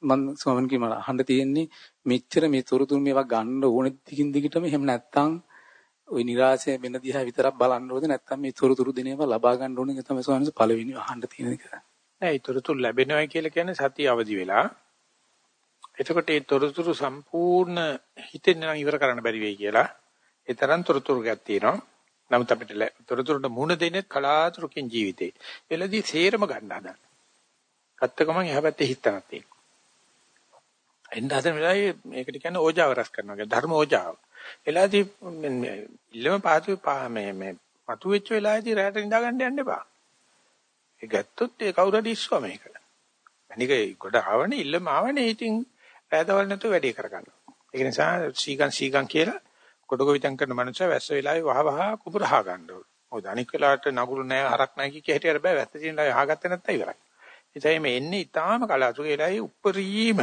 මම ස්වාමීන් කීම අහන්න තියෙන්නේ මෙච්චර මේ තොරතුරු මේවා ගන්න ඕනේ දිගින් දිගටම එහෙම නැත්තම් ওই નિરાශය වෙන දිහා විතරක් බලන්න ඕනේ නැත්තම් මේ තොරතුරු දෙන ඒවා ලබා ගන්න ඕනේ ඒක තමයි ස්වාමීන් වහන්සේ පළවෙනි අහන්න තියෙන එක. නෑ ඒ තොරතුරු ලැබෙනවා කියලා කියන්නේ සතිය අවදි වෙලා එතකොට ඒ තොරතුරු සම්පූර්ණ හිතෙන් නම් ඉවර කරන්න බැරි වෙයි කියලා ඒ තරම් තොරතුරු ගැක් තියෙනවා. නමුත් අපිට තොරතුරුට මුහුණ දෙන්නේ කලාතුරකින් ජීවිතේ. එළදී සේරම ගන්න හදන. ගත්ත ගමන් එහා පැත්තේ හිතනක් තියෙනවා. එන්න හදන වෙලාවේ මේකට කියන්නේ ඕජාව රස කරනවා. ධර්ම ඕජාව. එලාදී ඉල්ලම පාතු මේ මේ මතු වෙච්ච වෙලාවේදී රැට නිදා ගන්න යන්න එපා. ඒ ගත්තොත් ඒ කවුරු හරි ඉස්සුවා මේක. අනික ගොඩ ආවනේ ඉල්ලම ආවනේ ඉතින් රැදවල් නැතුව වැඩේ කරගන්නවා. ඒක නිසා සීගන් සීගන් කියලා කොටක විතං කරන මනුස්සය වැස්ස වෙලාවේ වහ වහ කුඹරහා ගන්න ඕන. මොකද අනික් වෙලාවට නගුරු නැහැ හරක් නැහැ කිය හිටියට බෑ වැස්ස තියෙන ලාවේ අහගත්තේ නැත්තම් ඉවරයි. ඒතයි මේ එන්නේ ඊටාම කලාතුරේ වෙලාවේ උප්පරීම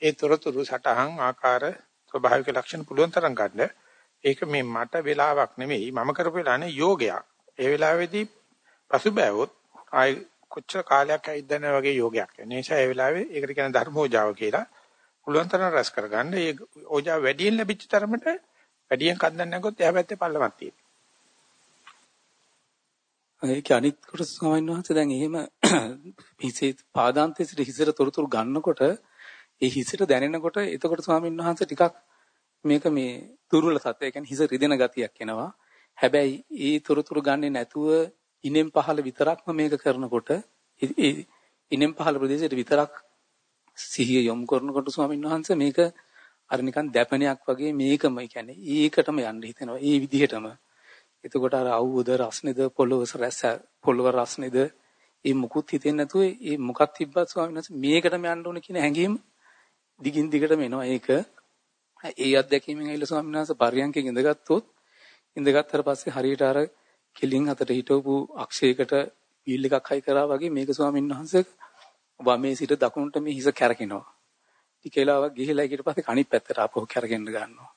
ඒ තොරතුරු සටහන් ආකාර ස්වභාවික ලක්ෂණ පුළුවන් තරම් ගන්න. ඒක මේ මට වෙලාවක් නෙමෙයි මම කරපු වෙලානේ යෝගයක්. ඒ වෙලාවේදී පසුබෑවොත් ආයි කොච්චර කාලයක් ඇයිදන වගේ යෝගයක්. ඒ නිසා ඒ වෙලාවේ ඒකට කියන ධර්මෝජාව කියලා පුළුවන් තරම් රස කරගන්න. ඒ ඕජාව වැඩියෙන් ලැබිච්ච තරමට වැඩියෙන් කන්දන් නැගොත් එහා පැත්තේ පල්ලමක් තියෙනවා. ඒක අනිත් කොට ස්වාමීන් වහන්සේ දැන් එහෙම [CLEARS THROAT] හිසේ පාදාන්තයේ සිට හිසට තොරතුරු ගන්නකොට ඒ හිසට දැනෙනකොට එතකොට ස්වාමීන් වහන්සේ ටිකක් මේක මේ දුර්වල තත්ත්වය කියන්නේ හිස රිදෙන ගතියක් එනවා. හැබැයි ඒ තොරතුරු ගන්නේ නැතුව ඉනෙන් පහළ විතරක්ම මේක කරනකොට ඉනෙන් පහළ ප්‍රදේශයට විතරක් සිහිය යොමු කරනකොට ස්වාමීන් වහන්සේ මේක අර නිකන් දැපණයක් වගේ මේකම කියන්නේ ඒකටම යන්න හිතෙනවා. ඒ විදිහටම. එතකොට අර අවුවද රස්නේද පොළොව රැස පොළොව රස්නේද ඒ මුකුත් හිතෙන්නේ නැතුව ඒ මොකක් තිබ්බත් ස්වාමීන් වහන්සේ මේකටම යන්න ඕන කියන හැඟීම දිගින් දිගටම එනවා. ඒක ඒ අත්දැකීමෙන් ඇවිල්ලා ස්වාමීන් වහන්සේ පරියන්කෙන් ඉඳගත්තොත් ඉඳගත්තට පස්සේ හරියට අර කෙලින් අතට හිටවපු අක්ෂයකට වීල් එකක් හයි කරා වගේ මේක ස්වාමීන් වහන්සේ වමේ සිට දකුණට මේ හිස කැරකිනවා. ටික වෙලාවක් ගිහිලා ඊට පස්සේ කණි පැත්තට ආපහු කැරගෙන්න ගන්නවා.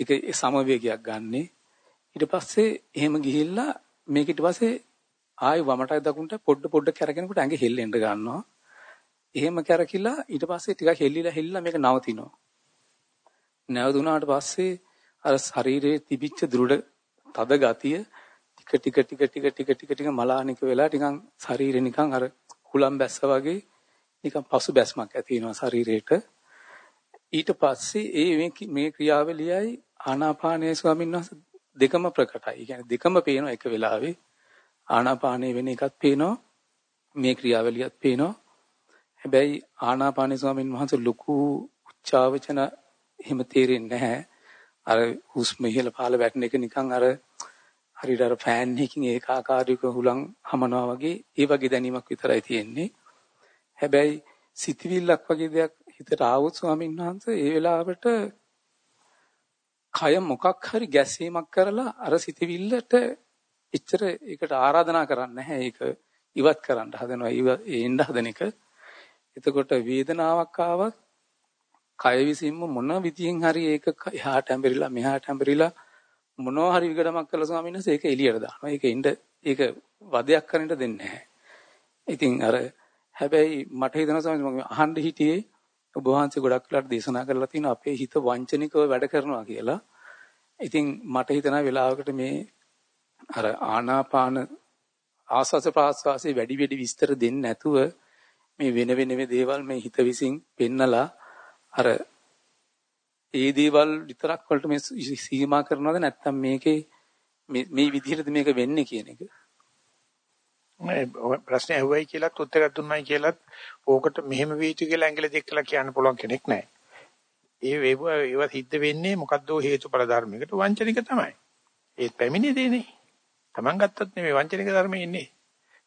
ඒක සමවේගයක් ගන්නෙ. ඊට පස්සේ එහෙම ගිහිල්ලා මේක ඊට පස්සේ ආයි වමටයි දකුණට පොඩ පොඩ කැරගෙනකොට ඇඟ හෙල්ලෙන්න ගන්නවා. එහෙම කැරකිලා ඊට පස්සේ ටිකක් හෙල්ලිලා හෙල්ලිලා මේක නවතිනවා. නැවතුණාට පස්සේ අර ශරීරයේ තිබිච්ච දෘಢ තද ගතිය ටික ටික ටික ටික ටික ටික ටික මලානික වෙලා ටිකන් ශරීරේ නිකන් අර හුලම් බැස්ස වගේ නිකන් පසු බැස්මක් ඇති වෙනවා ශරීරයට ඊට පස්සේ ඒ මේ ක්‍රියාවලියයි ආනාපානයේ ස්වාමීන් වහන්සේ දෙකම ප්‍රකටයි. ඒ කියන්නේ දෙකම පේනවා එක වෙලාවේ. ආනාපානයේ වෙන එකක් පේනවා. මේ ක්‍රියාවලියත් පේනවා. හැබැයි ආනාපානයේ ස්වාමීන් වහන්සේ ලොකු උච්චාවචන එහෙම තේරෙන්නේ නැහැ. අර හුස්ම ඉහළ පහළ වැටෙන එක නිකන් අර හරියට අර ෆෑන් එකකින් ඒකාකාරීව හුලං හමනවා වගේ ඒ වගේ දැනීමක් විතරයි තියෙන්නේ. හැබැයි සිතවිල්ලක් වගේ දෙයක් හිතට ආවොත් ස්වාමීන් වහන්සේ ඒ වෙලාවට කය මොකක් හරි ගැසීමක් කරලා අර සිතවිල්ලට එච්චර ඒකට ආරාධනා කරන්නේ නැහැ. ඒක ඉවත් කරන්න හදනවා. ඒ එන්න හදන එක. එතකොට වේදනාවක් ආවත් කය විසින්ම මොන විදියෙන් හරි ඒක එහාට හැඹරිලා මෙහාට හැඹරිලා මොනවා හරි විගඩමක් කළා ස්වාමීන් වහන්සේ ඒක එළියට දානවා. ඒක ඉන්න ඒක වදයක් කරන්න දෙන්නේ නැහැ. ඉතින් අර හැබැයි මට හිතෙනවා ස්වාමීන් මම අහන්න හිටියේ ඔබ වහන්සේ ගොඩක් වෙලාට දේශනා කරලා තියෙනවා අපේ හිත වංචනිකව වැඩ කරනවා කියලා. ඉතින් මට හිතෙනවා වෙලාවකට මේ අර ආනාපාන ආස්වාස ප්‍රාස්වාසයේ වැඩි වැඩි විස්තර දෙන්නේ නැතුව මේ වෙන වෙන දේවල් මේ හිත විසින් පෙන්නලා අර ඒ දේවල් විතරක් වලට මේ සීමා කරනවද නැත්නම් මේකේ මේ විදිහටද මේක වෙන්නේ කියන එක මේ ප්‍රශ්නේ ඇහුවයි කියලාත් උත්තරයක් දුන්නයි කියලාත් ඕකට මෙහෙම වීතු කියලා ඇඟිලි දෙකලා කියන්න පුළුවන් කෙනෙක් නැහැ. ඒ වේව ඒව සිද්ධ වෙන්නේ මොකද්ද හේතුඵල ධර්මයකට වංචනික තමයි. ඒත් පැමිණි දෙන්නේ. Taman ගත්තත් නෙමෙයි වංචනික ධර්මයේ ඉන්නේ.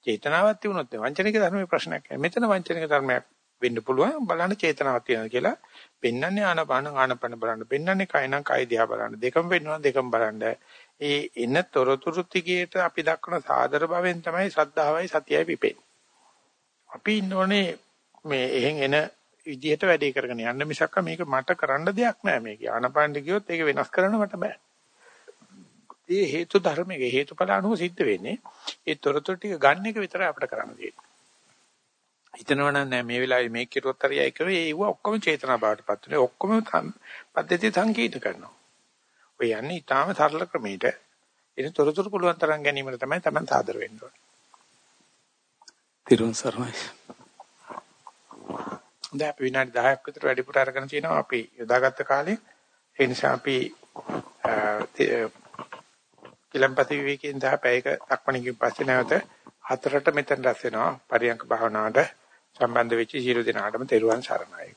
චේතනාවක් තිබුණොත් වංචනික ධර්මයේ ප්‍රශ්නයක් නැහැ. මෙතන වංචනික ධර්මයක් වෙන්න පුළුවන් බලන්න චේතනාවක් තියෙනවා කියලා පෙන්වන්නේ ආනපාන ආනපන බලන්න පෙන්වන්නේ කයනම් කය දිහා බලන්න දෙකම පෙන්වනවා දෙකම බලන්න ඒ එන තොරතුරු ටිකේට අපි දක්වන සාදර භවෙන් තමයි ශ්‍රද්ධාවයි සතියයි පිපෙන්නේ. අපි ඉන්නෝනේ මේ එහෙන් එන විදිහට වැඩේ කරගෙන යන්න මිසක් මේක මට කරන්න දෙයක් නෑ. මේක ආනපාන ගියොත් ඒක වෙනස් කරන්න මට බෑ. ඒ හේතු ධර්මයේ හේතුඵල අනුව සිද්ධ වෙන්නේ ඒ තොරතුරු ටික ගන්න එක විතරයි අපිට කරන්න තියෙන්නේ. හිතනවා නම් නෑ මේ වෙලාවේ මේක කෙරුවොත් හරියයි කරේ ඒව ඔක්කොම චේතනා බාටපත් වෙනවා. ඔක්කොම පද්ධතිය සංකීර්ණ කරනවා. ඔය යන්නේ ඊටාම සරල ක්‍රමයකට එන තොරතුරු පුළුවන් තරම් ගැනීමට තමයි Taman සාදර වෙන්න ඕනේ. තිරුවන් සරණයි. දැන් අපි විනාඩි 10ක් විතර වැඩිපුර අරගෙන තිනවා. අපි යොදාගත්ත කාලේ ඒ නිසා අපි කිලම්පති විවේකයෙන් දහ පැයක දක්වණකින් පස්සේ නැවත හතරට මෙතන රැස් වෙනවා. පරියන්ක භාවනාවට සම්බන්ධ වෙච්ච සියලු දෙනාටම තෙරුවන් සරණයි